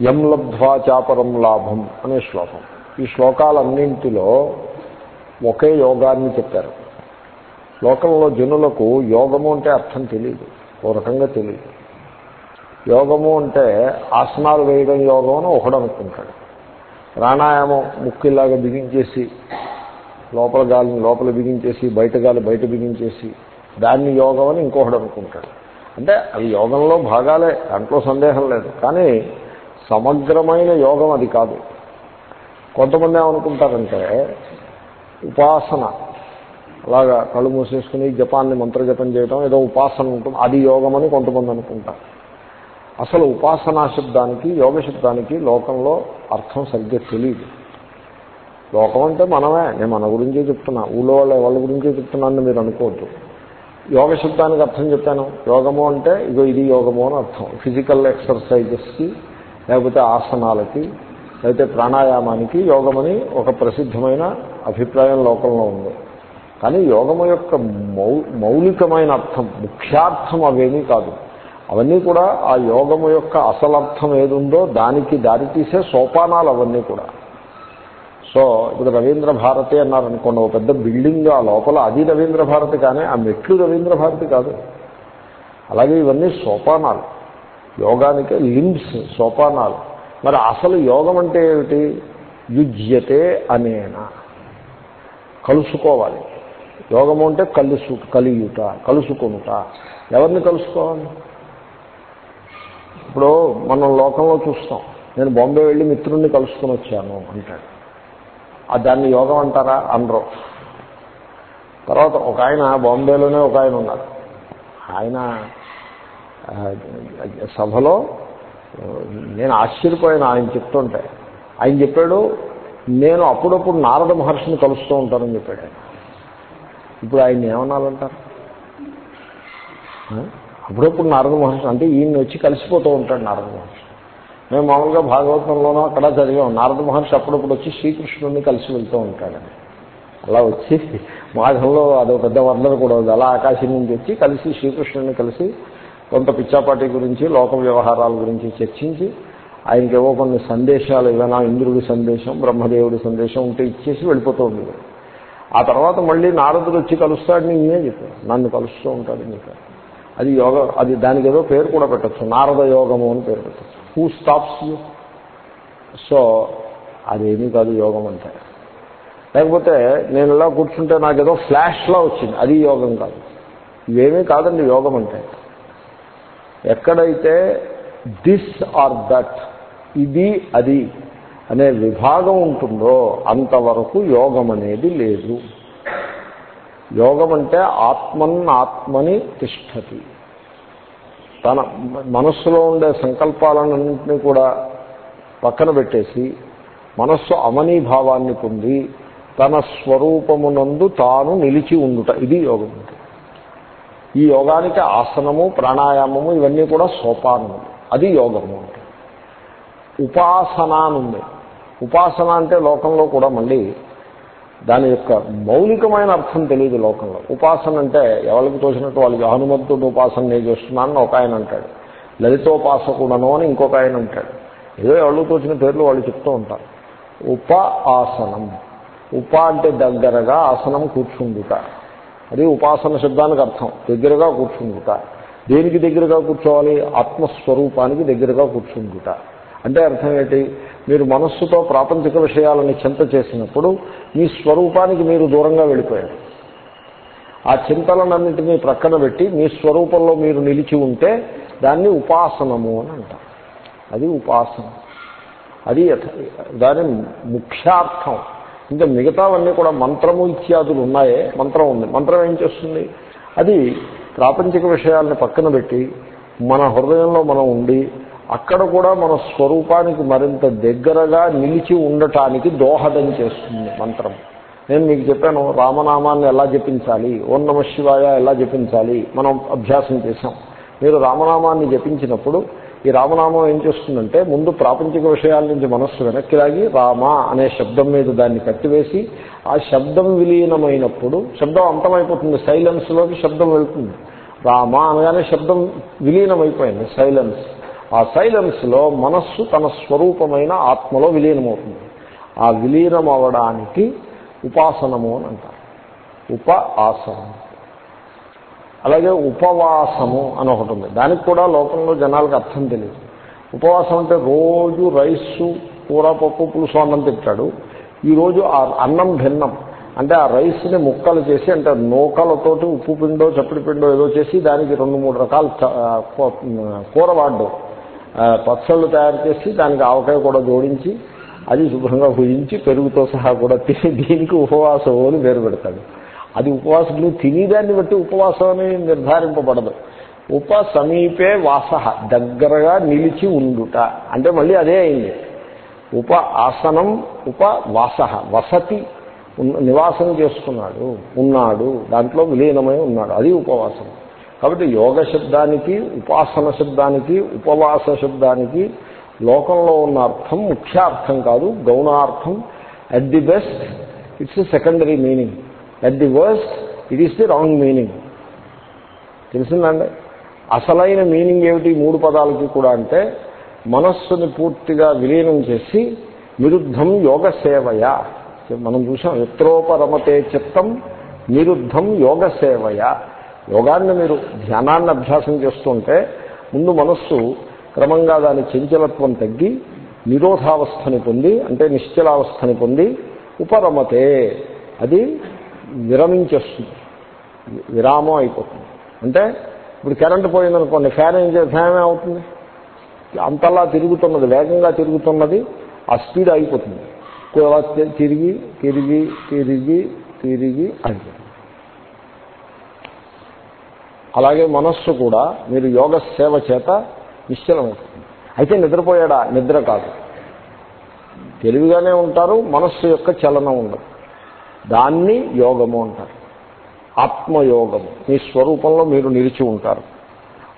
యం లబ్ధ్వా చాపరం లాభం అనే శ్లోకం. ఈ శ్లోకాలన్నింటిలో ఒకే యోగాన్ని చెప్పారు. లోకంలో జనులకు యోగము అంటే అర్థం తెలియదు ఓ రకంగా తెలియదు యోగము అంటే ఆసనాలు వేయడం యోగం అని ఒకడు అనుకుంటాడు. ప్రాణాయామం ముక్కిలాగా బిగించేసి లోపల గాలిని లోపల బిగించేసి బయట గాలి బయట బిగించేసి దాన్ని యోగం అని ఇంకొకడు అనుకుంటాడు. అంటే అవి యోగంలో భాగాలే దాంట్లో సందేహం లేదు. కానీ సమగ్రమైన యోగం అది కాదు. కొంతమంది ఏమనుకుంటారంటే ఉపాసన. అలాగా కళ్ళు మూసేసుకుని జపాన్ని మంత్రజపం చేయడం ఏదో ఉపాసన ఉంటుంది అది యోగం అని కొంతమంది అనుకుంటారు. అసలు ఉపాసనా శబ్దానికి యోగ శబ్దానికి లోకంలో అర్థం సరిగ్గా తెలియదు లోకం అంటే మనమే. నేను మన గురించే చెప్తున్నా. ఊళ్ళో వాళ్ళ వాళ్ళ గురించే చెప్తున్నానని మీరు అనుకోవద్దు. యోగ శబ్దానికి అర్థం చెప్పాను. యోగము అంటే ఇగో ఇది యోగము అని అర్థం. ఫిజికల్ ఎక్సర్సైజెస్కి లేకపోతే ఆసనాలకి లేకపోతే ప్రాణాయామానికి యోగమని ఒక ప్రసిద్ధమైన అభిప్రాయం లోకంలో ఉంది. కానీ యోగము యొక్క మౌ మౌలికమైన అర్థం ముఖ్యార్థం అవేమీ కాదు. అవన్నీ కూడా ఆ యోగము యొక్క అసలర్థం ఏదుందో దానికి దారితీసే సోపానాలు అవన్నీ కూడా. సో ఇప్పుడు రవీంద్ర భారతి అన్నారనుకోండి ఒక పెద్ద బిల్డింగ్ ఆ లోపల అది రవీంద్ర భారతి కానీ ఆ మెట్లు రవీంద్ర భారతి కాదు. అలాగే ఇవన్నీ సోపానాలు. యోగానికే లింబ్స్ సోపానాలు. మరి అసలు యోగం అంటే ఏమిటి? యుజ్యతే అనేనా. కలుసుకోవాలి. యోగము అంటే కలుసు కలియుట కలుసుకొనుట ఎవరిని కలుసుకోవాలి? ఇప్పుడు మనం లోకంలో చూస్తాం. నేను బాంబే వెళ్ళి మిత్రుడిని కలుసుకొని వచ్చాను అంటాడు. ఆ దాన్ని యోగం అంటారా? అనరు. తర్వాత ఒక ఆయన బాంబేలోనే ఒక ఆయన ఉన్నారు. ఆయన సభలో నేను ఆశ్చర్యపోయాను. ఆయన చెప్తుంటే ఆయన చెప్పాడు నేను అప్పుడప్పుడు నారద మహర్షిని కలుస్తూ ఉంటానని చెప్పాడు ఆయన. ఇప్పుడు ఆయన ఏమనాలంటారు అప్పుడప్పుడు నారద మహర్షి అంటే ఈయన వచ్చి కలిసిపోతూ ఉంటాడు నారద మహర్షి. మేము మామూలుగా భాగవతంలోనూ అక్కడ చదివాం నారద మహర్షి అప్పుడప్పుడు వచ్చి శ్రీకృష్ణుడిని కలిసి వెళ్తూ ఉంటాడని అలా వచ్చి మాఘంలో అదో పెద్ద వర్ణన కూడా ఉంది. అలా ఆకాశం నుంచి వచ్చి కలిసి శ్రీకృష్ణుడిని కలిసి కొంత పిచ్చాపాటి గురించి లోక వ్యవహారాల గురించి చర్చించి ఆయనకేవో కొన్ని సందేశాలు ఏదైనా ఇంద్రుడి సందేశం బ్రహ్మదేవుడి సందేశం ఉంటే ఇచ్చేసి వెళ్ళిపోతూ ఉండేది ఆ తర్వాత మళ్ళీ నారదుడు వచ్చి కలుస్తాడు నేనే చెప్పాను. నన్ను కలుస్తూ ఉంటాడు నీకు అది యోగ అది దానికి ఏదో పేరు కూడా పెట్టచ్చు. నారద యోగము అని పేరు పెట్టచ్చు. హూ స్టాప్స్ యూ సో అదేమీ కాదు యోగం అంటే. లేకపోతే నేను ఇలా కూర్చుంటే నాకు ఏదో ఫ్లాష్లా వచ్చింది. అది యోగం కాదు. ఇవేమీ కాదండి యోగం అంటే. ఎక్కడైతే దిస్ ఆర్ దట్ ఇది అది అనే విభాగం ఉంటుందో అంతవరకు యోగం అనేది లేదు. యోగం అంటే ఆత్మన్ ఆత్మని తిష్టతి. తన మనస్సులో ఉండే సంకల్పాలన్నింటినీ కూడా పక్కన పెట్టేసి మనస్సు అమనీభావాన్ని పొంది తన స్వరూపమునందు తాను నిలిచి ఉండుట. ఇది యోగం. అంటే ఈ యోగానికి ఆసనము ప్రాణాయామము ఇవన్నీ కూడా సోపానము. అది యోగము అంటే. ఉపాసన అని ఉపాసన అంటే లోకంలో కూడా మళ్ళీ దాని యొక్క మౌలికమైన అర్థం తెలియదు లోకంలో. ఉపాసన అంటే ఎవరికి తోచినట్టు వాళ్ళకి హనుమంతుడు ఉపాసన నేను చేస్తున్నానని ఒక ఆయన అంటాడు. లలితోపాసకుడను అని ఇంకొక ఆయన అంటాడు. ఏదో ఎవరికి తోచిన పేర్లు వాళ్ళు చెప్తూ ఉంటారు. ఉప ఆసనం ఉప అంటే దగ్గరగా ఆసనం కూర్చుండుట. అది ఉపాసన శబ్దానికి అర్థం. దగ్గరగా కూర్చుండుట. దేనికి దగ్గరగా కూర్చోవాలి? ఆత్మస్వరూపానికి దగ్గరగా కూర్చుంటుట అంటే అర్థం ఏంటి? మీరు మనస్సుతో ప్రాపంచిక విషయాలని చింత చేసినప్పుడు మీ స్వరూపానికి మీరు దూరంగా వెళ్ళిపోయారు. ఆ చింతలన్నింటినీ ప్రక్కన పెట్టి మీ స్వరూపంలో మీరు నిలిచి ఉంటే దాన్ని ఉపాసనము అని అంటారు. అది ఉపాసన. అది దాని ముఖ్యార్థం. ఇంకా మిగతావన్నీ కూడా మంత్రము ఇత్యాదులు ఉన్నాయే మంత్రం ఉంది. మంత్రం ఏం చేస్తుంది? అది ప్రాపంచిక విషయాలను పక్కన పెట్టి మన హృదయంలో మనం ఉండి అక్కడ కూడా మన స్వరూపానికి మరింత దగ్గరగా నిలిచి ఉండటానికి దోహదం చేస్తుంది మంత్రం. నేను మీకు చెప్పాను రామనామాన్ని ఎలా జపించాలి ఓం నమ శివాయ ఎలా జపించాలి మనం అభ్యాసం చేశాం. మీరు రామనామాన్ని జపించినప్పుడు ఈ రామనామం ఏం చేస్తుందంటే ముందు ప్రాపంచిక విషయాల నుంచి మనస్సు వెనక్కి లాగి రామ అనే శబ్దం మీద దాన్ని కట్టివేసి ఆ శబ్దం విలీనమైనప్పుడు శబ్దం అంతమైపోతుంది సైలెన్స్లోకి శబ్దం వెళ్తుంది. రామ అనగానే శబ్దం విలీనమైపోయింది సైలెన్స్ ఆ సైలెన్స్లో మనస్సు తన స్వరూపమైన ఆత్మలో విలీనమవుతుంది. ఆ విలీనం అవడానికి ఉపాసనము అని అంటారు. ఉప ఆసనం అలాగే ఉపవాసము అని ఒకటి ఉంది. దానికి కూడా లోకంలో జనాలకు అర్థం తెలియదు ఉపవాసం అంటే రోజు రైసు కూర పప్పు పులుసు అన్నం తింటాడు. ఈరోజు ఆ అన్నం భిన్నం. అంటే ఆ రైస్ని ముక్కలు చేసి అంటే నూకలతోటి ఉప్పు పిండో చప్పటి పిండో ఏదో చేసి దానికి రెండు మూడు రకాల కూర వాడు పచ్చళ్ళు తయారు చేసి దానికి ఆవకాయ కూడా జోడించి అది శుభ్రంగా భుజించి పెరుగుతో సహా కూడా తిని దీనికి ఉపవాసం అని పేరు పెడతాడు. అది ఉపవాసం తినేదాన్ని బట్టి ఉపవాసం అని నిర్ధారింపబడదు. ఉప సమీపే వాస దగ్గరగా నిలిచి ఉండుట. అంటే మళ్ళీ అదే అయింది. ఉప ఆసనం ఉప వాస వసతి నివాసం చేస్తున్నాడు ఉన్నాడు దాంట్లో విలీనమై ఉన్నాడు. అది ఉపవాసం. కాబట్టి యోగ శబ్దానికి ఉపాసన శబ్దానికి ఉపవాస శబ్దానికి లోకంలో ఉన్న అర్థం ముఖ్యార్థం కాదు గౌణార్థం. At the best it's secondary meaning at the worse it is the wrong meaning తెలిసిందండి? అసలైన మీనింగ్ ఏమిటి? మూడు పదాలకి కూడా అంటే మనస్సుని పూర్తిగా విలీనం చేసి నిరుద్ధం యోగ సేవయ మనం చూసాం ఎత్రోపరమతే చిత్తం నిరుద్ధం యోగ సేవయ యోగాన్ని మీరు ధ్యానాన్ని అభ్యాసం చేస్తుంటే ముందు మనస్సు క్రమంగా దాని చంచలత్వం తగ్గి నిరోధావస్థని పొంది అంటే నిశ్చలావస్థని పొంది ఉపరమతే. అది విరమించేస్తుంది. విరామం అయిపోతుంది. అంటే ఇప్పుడు కరెంటు పోయిందనుకోండి ఫ్యాన్ ఏం చేస్తే ఫ్యాన్ ఏమవుతుంది? అంతలా తిరుగుతున్నది వేగంగా తిరుగుతున్నది ఆ స్పీడ్ అయిపోతుంది. తిరిగి తిరిగి తిరిగి తిరిగి అయిపోతుంది. అలాగే మనస్సు కూడా మీరు యోగ సేవ చేత నిశ్చలమవుతుంది. అయితే నిద్రపోయాడా? నిద్ర కాదు. తెలివిగానే ఉంటారు మనస్సు యొక్క చలనం ఉండదు. దాన్ని యోగము అంటారు. ఆత్మయోగము. మీ స్వరూపంలో మీరు నిలిచి ఉంటారు.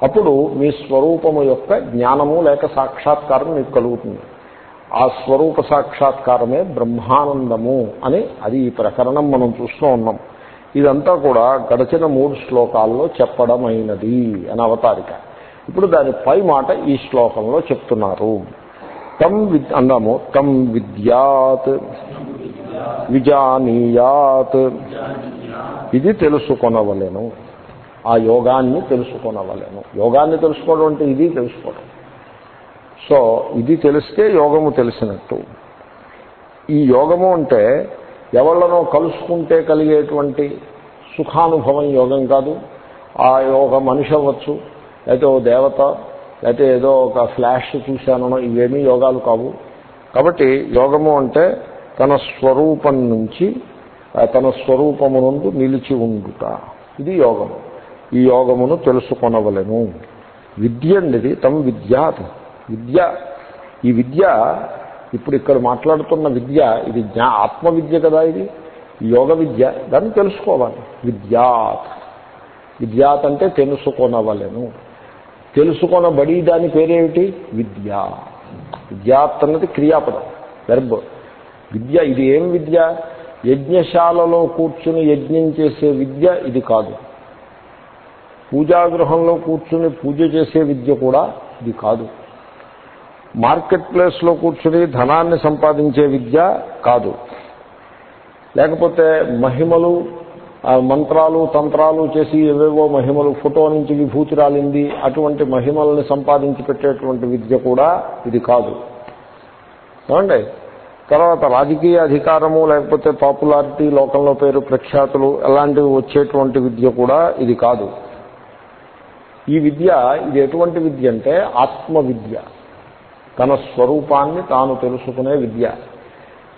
అప్పుడు మీ స్వరూపము యొక్క జ్ఞానము లేక సాక్షాత్కారం మీకు కలుగుతుంది. ఆ స్వరూప సాక్షాత్కారమే బ్రహ్మానందము అని అది ఈ ప్రకరణం మనం చూస్తూ ఉన్నాం. ఇదంతా కూడా గడిచిన మూడు శ్లోకాల్లో చెప్పడమైనది అని అవతారిక. ఇప్పుడు దాని పై మాట ఈ శ్లోకంలో చెప్తున్నారు. తం విద్ అందాము తం విద్యాత్. విజానీయాత్. ఇది తెలుసుకొనవలేను. ఆ యోగాన్ని తెలుసుకొనవలేను. యోగాన్ని తెలుసుకోవడం అంటే ఇది తెలుసుకోవడం. సో ఇది తెలిస్తే యోగము తెలిసినట్టు. ఈ యోగము అంటే ఎవళ్ళనో కలుసుకుంటే కలిగేటువంటి సుఖానుభవం యోగం కాదు. ఆ యోగ మనిషి అవ్వచ్చు లేకపోతే ఓ దేవత లేకపోతే ఏదో ఒక ఫ్లాష్ చూశానో ఇవేమీ యోగాలు కావు. కాబట్టి యోగము అంటే తన స్వరూపం నుంచి తన స్వరూపమునందు నిలిచి ఉండుట. ఇది యోగము ఈ యోగమును తెలుసుకొనవలెను. విద్య అండిది తమ విద్యాత్ విద్య. ఈ విద్య ఇప్పుడు ఇక్కడ మాట్లాడుతున్న విద్య ఇది జ్ఞా ఆత్మ విద్య కదా ఇది. యోగ విద్య దాన్ని తెలుసుకోవాలి. విద్యాత్. విద్యాత్ అంటే తెలుసుకొనవలెను. తెలుసుకొనబడి దాని పేరేమిటి? విద్య. విద్యాత్ అన్నది క్రియాపదం వెర్బ్ విద్య ఇది ఏం విద్య? యజ్ఞశాలలో కూర్చుని యజ్ఞం చేసే విద్య ఇది కాదు. పూజాగృహంలో కూర్చుని పూజ చేసే విద్య కూడా ఇది కాదు. మార్కెట్ ప్లేస్లో కూర్చుని ధనాన్ని సంపాదించే విద్య కాదు. లేకపోతే మహిమలు మంత్రాలు తంత్రాలు చేసి ఏవేవో మహిమలు ఫోటో నుంచి విభూతి రాలింది అటువంటి మహిమల్ని సంపాదించి పెట్టేటువంటి విద్య కూడా ఇది కాదు. ఏమండి? తర్వాత రాజకీయ అధికారము లేకపోతే పాపులారిటీ లోకంలో పేరు ప్రఖ్యాతులు అలాంటివి వచ్చేటువంటి విద్య కూడా ఇది కాదు. ఈ విద్య ఇది ఎటువంటి విద్య అంటే ఆత్మ విద్య తన స్వరూపాన్ని తాను తెలుసుకునే విద్య.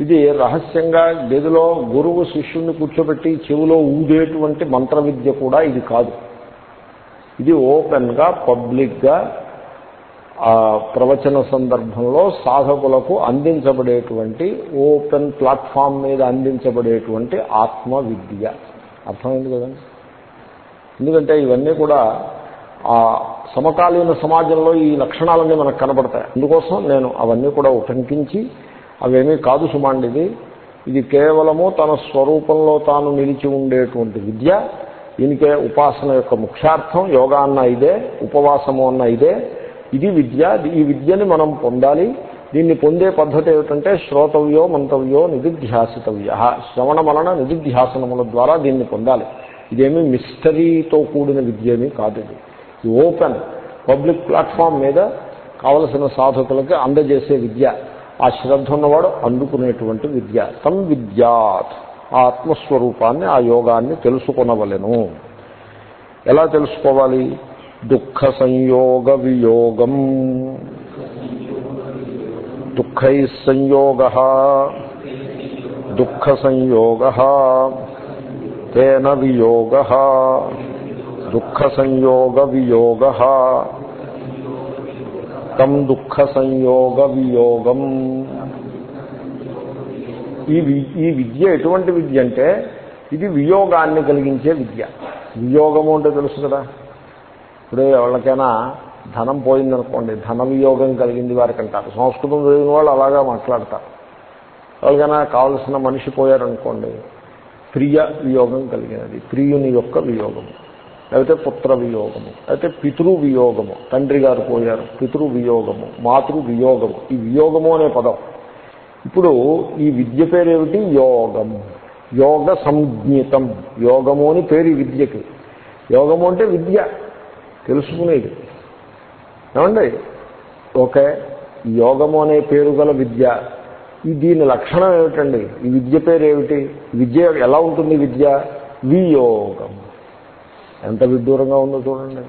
ఇది రహస్యంగా గదిలో గురువు శిష్యుణ్ణి కూర్చోబెట్టి చెవిలో ఊదేటువంటి మంత్ర విద్య కూడా ఇది కాదు. ఇది ఓపెన్గా పబ్లిక్గా ప్రవచన సందర్భంలో సాధకులకు అందించబడేటువంటి ఓపెన్ ప్లాట్ఫామ్ మీద అందించబడేటువంటి ఆత్మ విద్య అర్థమైంది కదండి? ఎందుకంటే ఇవన్నీ కూడా ఆ సమకాలీన సమాజంలో ఈ లక్షణాలన్నీ మనకు కనబడతాయి అందుకోసం నేను అవన్నీ కూడా ఉటంకించి అవేమీ కాదు సుమాండిది. ఇది కేవలము తన స్వరూపంలో తాను నిలిచి ఉండేటువంటి విద్య. దీనికే ఉపాసన యొక్క ముఖ్యార్థం యోగా అన్న ఇదే ఉపవాసము అన్న ఇదే. ఇది విద్య. ఈ విద్యని మనం పొందాలి. దీన్ని పొందే పద్ధతి ఏమిటంటే శ్రోతవ్యో మంతవ్యో నిధిధ్యాసితవ్య. శ్రవణ వలన నిధిధ్యాసనముల ద్వారా దీన్ని పొందాలి. ఇదేమి మిస్టరీతో కూడిన విద్యని కాదు ఇది. ఓపెన్ పబ్లిక్ ప్లాట్ఫామ్ మీద కావలసిన సాధకులకి అందజేసే విద్య. ఆ శ్రద్ధ ఉన్నవాడు అందుకునేటువంటి విద్య. తం విద్యాత్ ఆ ఆత్మస్వరూపాన్ని ఆ యోగాన్ని తెలుసుకొనవలెను. ఎలా తెలుసుకోవాలి? దుఃఖ సంయోగ వియోగం దుఃఖై సంయోగ దుఃఖ సంయోగ తేన వియోగ దుఃఖ సంయోగ వియోగ తం దుఃఖ సంయోగ వియోగం ఈ ఈ విద్య ఎటువంటి విద్య అంటే ఇది వియోగాన్ని కలిగించే విద్య. వియోగము అంటే తెలుసు కదా? ఇప్పుడు ఎవరికైనా ధనం పోయిందనుకోండి ధన వియోగం కలిగింది వారికి అంటారు సంస్కృతం చదివిన వాళ్ళు అలాగా మాట్లాడతారు. ఎవరికైనా కావలసిన మనిషి పోయారనుకోండి ప్రియ వియోగం కలిగినది ప్రియుని యొక్క వియోగము. లేకపోతే పుత్ర వియోగము అయితే పితృ వియోగము. తండ్రి గారు పోయారు పితృ వియోగము మాతృ వియోగము. ఈ వియోగము అనే పదం. ఇప్పుడు ఈ విద్య పేరేమిటి? యోగం. యోగ సంజ్ఞితం. యోగము అని పేరు ఈ విద్యకి. యోగము అంటే విద్య. తెలుసుకునేది. ఏమండి? ఓకే యోగము అనే పేరు గల విద్య. దీని లక్షణం ఏమిటండి? ఈ విద్య పేరు ఏమిటి? విద్య ఎలా ఉంటుంది విద్య? వియోగం. ఎంత విడ్డూరంగా ఉందో చూడండి.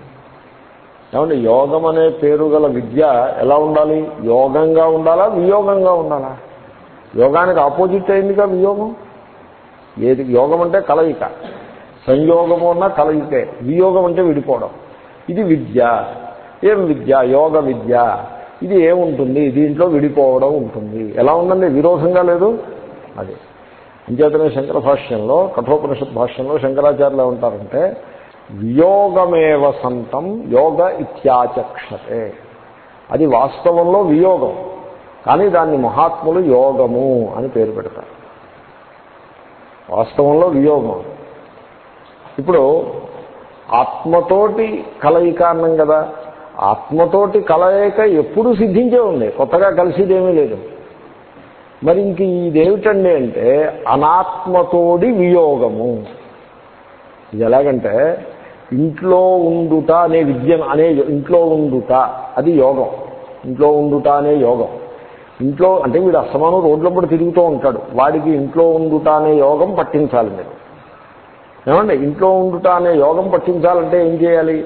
ఏమండి? యోగం అనే పేరు గల విద్య ఎలా ఉండాలి? యోగంగా ఉండాలా? వియోగంగా ఉండాలా? యోగానికి ఆపోజిట్ అయిందిగా వియోగం? ఏది? యోగం అంటే కలయిక. సంయోగము అన్న కలయికే. వియోగం అంటే విడిపోవడం. ఇది విద్య. ఏం విద్య? యోగ విద్య. ఇది ఏముంటుంది? దీంట్లో విడిపోవడం ఉంటుంది. ఎలా ఉందండి? విరోధంగా లేదు? అది. అంచేతనే శంకర భాష్యంలో కఠోపనిషత్ భాష్యంలో శంకరాచార్యులు ఏమంటారంటే వియోగమేవ సంతం యోగ ఇత్యాచక్షతే. అది వాస్తవంలో వియోగం. కానీ దాన్ని మహాత్ములు యోగము అని పేరు పెడతారు. వాస్తవంలో వియోగం. ఇప్పుడు ఆత్మతోటి కలయిక అన్నాం కదా. ఆత్మతోటి కలయిక ఎప్పుడు సిద్ధించే ఉంది. కొత్తగా కలిసిదేమీ లేదు. మరి ఇంక ఇదేమిటండి అంటే అనాత్మతోడి వియోగము. ఇది ఎలాగంటే ఇంట్లో ఉండుట అనే విద్య అనే ఇంట్లో ఉండుట అది యోగం. ఇంట్లో ఉండుట అనే యోగం. ఇంట్లో అంటే వీడు అస్తమానం రోడ్లప్పుడు తిరుగుతూ ఉంటాడు. వాడికి ఇంట్లో ఉండుట అనే యోగం పట్టించాలి మీరు. ఏమండి ఇంట్లో ఉండుట అనే యోగం పట్టించాలంటే ఏం చేయాలి?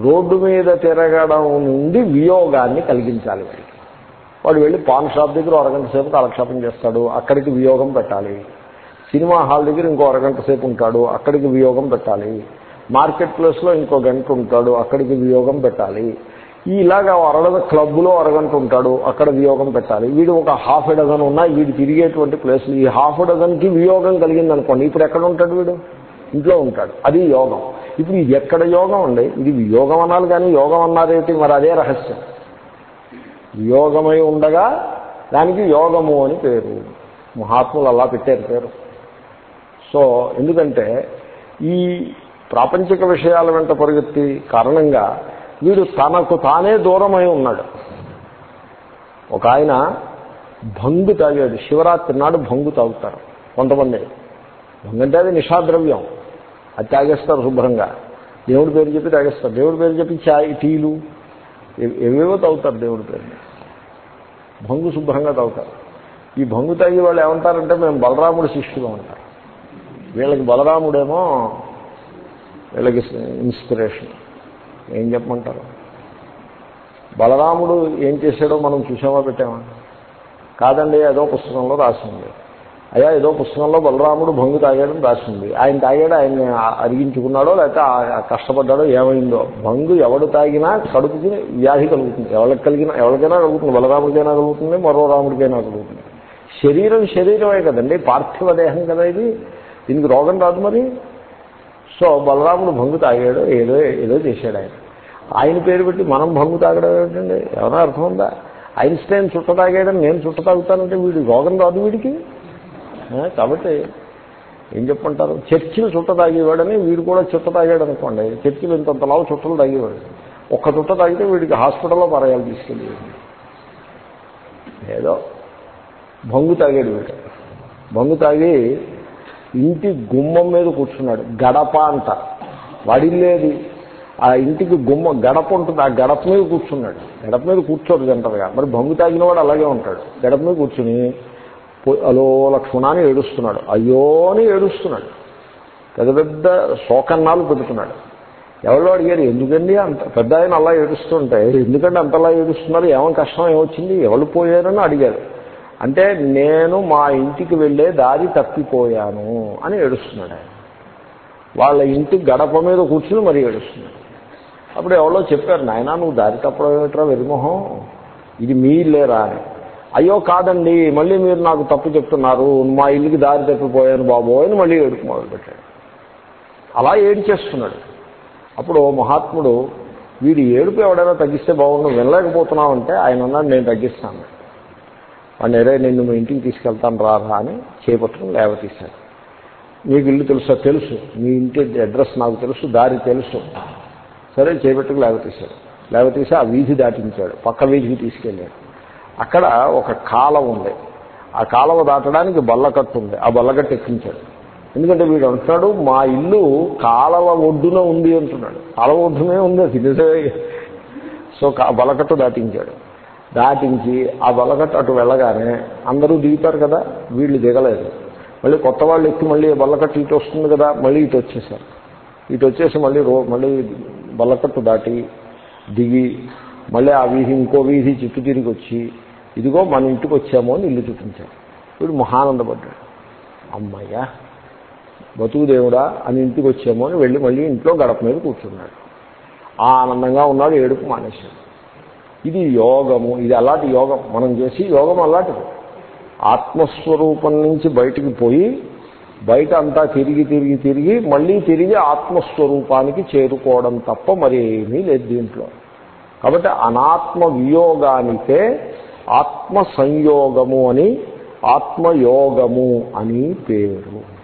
రోడ్డు మీద తిరగడం నుండి వియోగాన్ని కలిగించాలి వాడికి. వాడు వెళ్ళి పాన్ షాప్ దగ్గర అరగంట సేపు కాలక్షేపం చేస్తాడు అక్కడికి వియోగం పెట్టాలి. సినిమా హాల్ దగ్గర ఇంకో అరగంట సేపు ఉంటాడు అక్కడికి వియోగం పెట్టాలి. మార్కెట్ ప్లేస్లో ఇంకో గంట ఉంటాడు అక్కడికి వియోగం పెట్టాలి. ఇలాగా అరగ క్లబ్లో అరగంట ఉంటాడు అక్కడ వియోగం పెట్టాలి. వీడు ఒక హాఫ్ డజన్ ఉన్నా వీడు తిరిగేటువంటి ప్లేస్ ఈ హాఫ్ డజన్కి వియోగం కలిగిందనుకోండి ఇప్పుడు ఎక్కడ ఉంటాడు వీడు? ఇంట్లో ఉంటాడు. అది యోగం. ఇప్పుడు ఇది ఎక్కడ యోగం అండి? ఇది యోగం అనాలి కానీ యోగం అన్నారేంటి మరి అదే రహస్యం. యోగమై ఉండగా దానికి యోగము అని పేరు. మహాత్ములు అలా పెట్టారు పేరు. సో ఎందుకంటే ఈ ప్రాపంచిక విషయాల వెంట పరిగెత్తి కారణంగా వీడు తనకు తానే దూరమై ఉన్నాడు. ఒక ఆయన భంగు తాగాడు. శివరాత్రి నాడు భంగు తాగుతారు కొంతమంది. భంగు అంటే అది నిషాద్రవ్యం. అది తాగేస్తారు శుభ్రంగా. దేవుడి పేరు చెప్పి తాగేస్తారు దేవుడి పేరు చెప్పి చాయ్ టీలు ఏవేవో తాగుతారు దేవుడి పేరు భంగు శుభ్రంగా తాగుతారు. ఈ భంగు తాగి వాళ్ళు ఏమంటారంటే మేము బలరాముడు శిష్యులు అంటారు. వీళ్ళకి బలరాముడేమో వీళ్ళకి ఇన్స్పిరేషన్. ఏం చెప్పమంటారు? బలరాముడు ఏం చేశాడో మనం చూసామా పెట్టామా? కాదండి ఏదో పుస్తకంలో రాసింది. అయ్యా ఏదో పుస్తకంలో బలరాముడు భంగు తాగాడని రాసింది. ఆయన తాగాడు ఆయన అరిగించుకున్నాడో లేకపోతే కష్టపడ్డాడో ఏమైందో. భంగు ఎవడు తాగినా కడుపుకి వ్యాధి కలుగుతుంది. ఎవరికి కలిగినా ఎవరికైనా కలుగుతుంది. బలరాముడికైనా కలుగుతుంది మరో రాముడికైనా కలుగుతుంది. శరీరం శరీరమే కదండి పార్థివ దేహం కదా ఇది. దీనికి రోగం రాదు మరి. సో బలరాముడు భంగు తాగాడు ఏదో ఏదో చేశాడు ఆయన. ఆయన పేరు పెట్టి మనం భంగు తాగడం ఏమిటండి ఏమైనా అర్థం ఉందా? ఐన్స్టైన్ చుట్ట తాగాడని నేను చుట్ట తాగుతానంటే వీడి రోగం రాదు వీడికి? కాబట్టి ఏం చెప్పంటారు? చర్చిలు చుట్ట తాగేవాడని వీడు కూడా చుట్ట తాగాడు అనుకోండి చర్చిలు ఇంతంత చుట్టలు తాగేవాడు. ఒక్క చుట్ట తాగితే వీడికి హాస్పిటల్లో పరాయాలు తీసుకెళ్ళి ఏదో భంగు తాగాడు వీడు. భంగు తాగి ఇంటి గుమ్మం మీద కూర్చున్నాడు. గడప అంట. వాడిల్లేది. ఆ ఇంటికి గుమ్మ గడప ఉంటుంది. ఆ గడప మీద కూర్చున్నాడు. గడప మీద కూర్చోడు జనరల్గా మరి భంగు తాగిన వాడు అలాగే ఉంటాడు. గడప మీద కూర్చుని అలో లక్ష్మణాన్ని ఏడుస్తున్నాడు. అయ్యో అని ఏడుస్తున్నాడు. పెద్ద పెద్ద శోకన్నాలు పెడుతున్నాడు. ఎవరో అడిగారు ఎందుకండి అంత పెద్ద ఆయన అలా ఏడుస్తుంటే ఎందుకంటే అంతలా ఏడుస్తున్నారు? ఏమని కష్టం? ఏమొచ్చింది ఎవరు పోయారని అడిగారు అంటే నేను మా ఇంటికి వెళ్ళే దారి తప్పిపోయాను అని ఏడుస్తున్నాడు ఆయన. వాళ్ళ ఇంటి గడప మీద కూర్చుని మరీ ఏడుస్తున్నాడు. అప్పుడు ఎవరో చెప్పారు నాయన నువ్వు దారి తప్పడం ఏమిట్రా వెరిమొహం? ఇది మీ లేరా అని. అయ్యో కాదండి మళ్ళీ మీరు నాకు తప్పు చెప్తున్నారు మా ఇల్లుకి దారి తప్పిపోయాను బాబు అని మళ్ళీ ఏడుపు మొదలుపెట్టాడు. అలా ఏడిచేస్తున్నాడు. అప్పుడు మహాత్ముడు వీడి ఏడుపు ఎవడైనా తగ్గిస్తే బాగుండు వినలేకపోతున్నావు అంటే ఆయన అన్నాడు నేను తగ్గిస్తాను. వాడిని ఎరే నిన్ను మీ ఇంటికి తీసుకెళ్తాను రారా అని చేపట్టుకుని లేవతీశాడు. మీకు ఇల్లు తెలుసా? తెలుసు. మీ ఇంటి అడ్రస్ నాకు తెలుసు దారి తెలుసు. సరే చేపట్టుకు లేవతీశాడు. లేవతీసి ఆ వీధి దాటించాడు. పక్క వీధికి తీసుకెళ్ళాడు. అక్కడ ఒక కాలం ఉంది. ఆ కాలువ దాటడానికి బల్లకట్టు ఉంది. ఆ బల్లకట్టు ఎక్కించాడు. ఎందుకంటే వీడు అంటున్నాడు మా ఇల్లు కాలవ ఒడ్డున ఉంది అంటున్నాడు. కాలవ ఒడ్డునే ఉంది అది నిజమే. సో కా- బలకట్టు దాటించాడు. దాటించి ఆ బలకట్టు అటు వెళ్ళగానే అందరూ దిగుతారు కదా వీళ్ళు దిగలేదు. మళ్ళీ కొత్త వాళ్ళు ఎక్కి మళ్ళీ బల్లకట్టు ఇటు వస్తుంది కదా మళ్ళీ ఇటు వచ్చేసారు ఇటు వచ్చేసి మళ్ళీ రో మళ్ళీ బల్లకట్టు దాటి దిగి మళ్ళీ ఆ వీధి ఇంకో వీధి చుట్టూ తిరిగి వచ్చి ఇదిగో మన ఇంటికి వచ్చామో అని ఇల్లు చూపించాడు. వీడు మహానందపడ్డాడు. అమ్మయ్యా బతుకు దేవుడా అని ఇంటికి వచ్చామో అని వెళ్ళి మళ్ళీ ఇంట్లో గడప మీద కూర్చున్నాడు. ఆనందంగా ఉన్నాడు ఏడుపు మానేశాడు. ఇది యోగము ఇది అలాంటి యోగం. మనం చేసి యోగం అలాంటిది. ఆత్మస్వరూపం నుంచి బయటికి పోయి బయట అంతా తిరిగి తిరిగి తిరిగి మళ్ళీ తిరిగి ఆత్మస్వరూపానికి చేరుకోవడం తప్ప మరేమీ లేదు దీంట్లో. కాబట్టి అనాత్మ వియోగానికే ఆత్మ సంయోగము అని ఆత్మయోగము అని పేరు.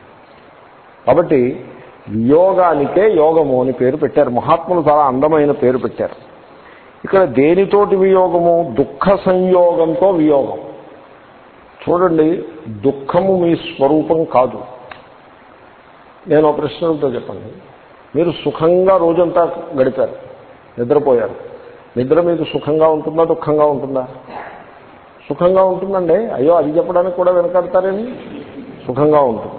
కాబట్టి వియోగానికే యోగము అని పేరు పెట్టారు. మహాత్ములు చాలా అందమైన పేరు పెట్టారు. ఇక్కడ దేనితోటి వియోగము? దుఃఖ సంయోగంతో వియోగం. చూడండి దుఃఖము మీ స్వరూపం కాదు. నేను ఒక ప్రశ్నలతో చెప్పండి. మీరు సుఖంగా రోజంతా గడిపారు నిద్రపోయారు. నిద్ర మీకు సుఖంగా ఉంటుందా దుఃఖంగా ఉంటుందా? సుఖంగా ఉంటుందండి. అయ్యో అది చెప్పడానికి కూడా వెనకడతారని సుఖంగా ఉంటుంది.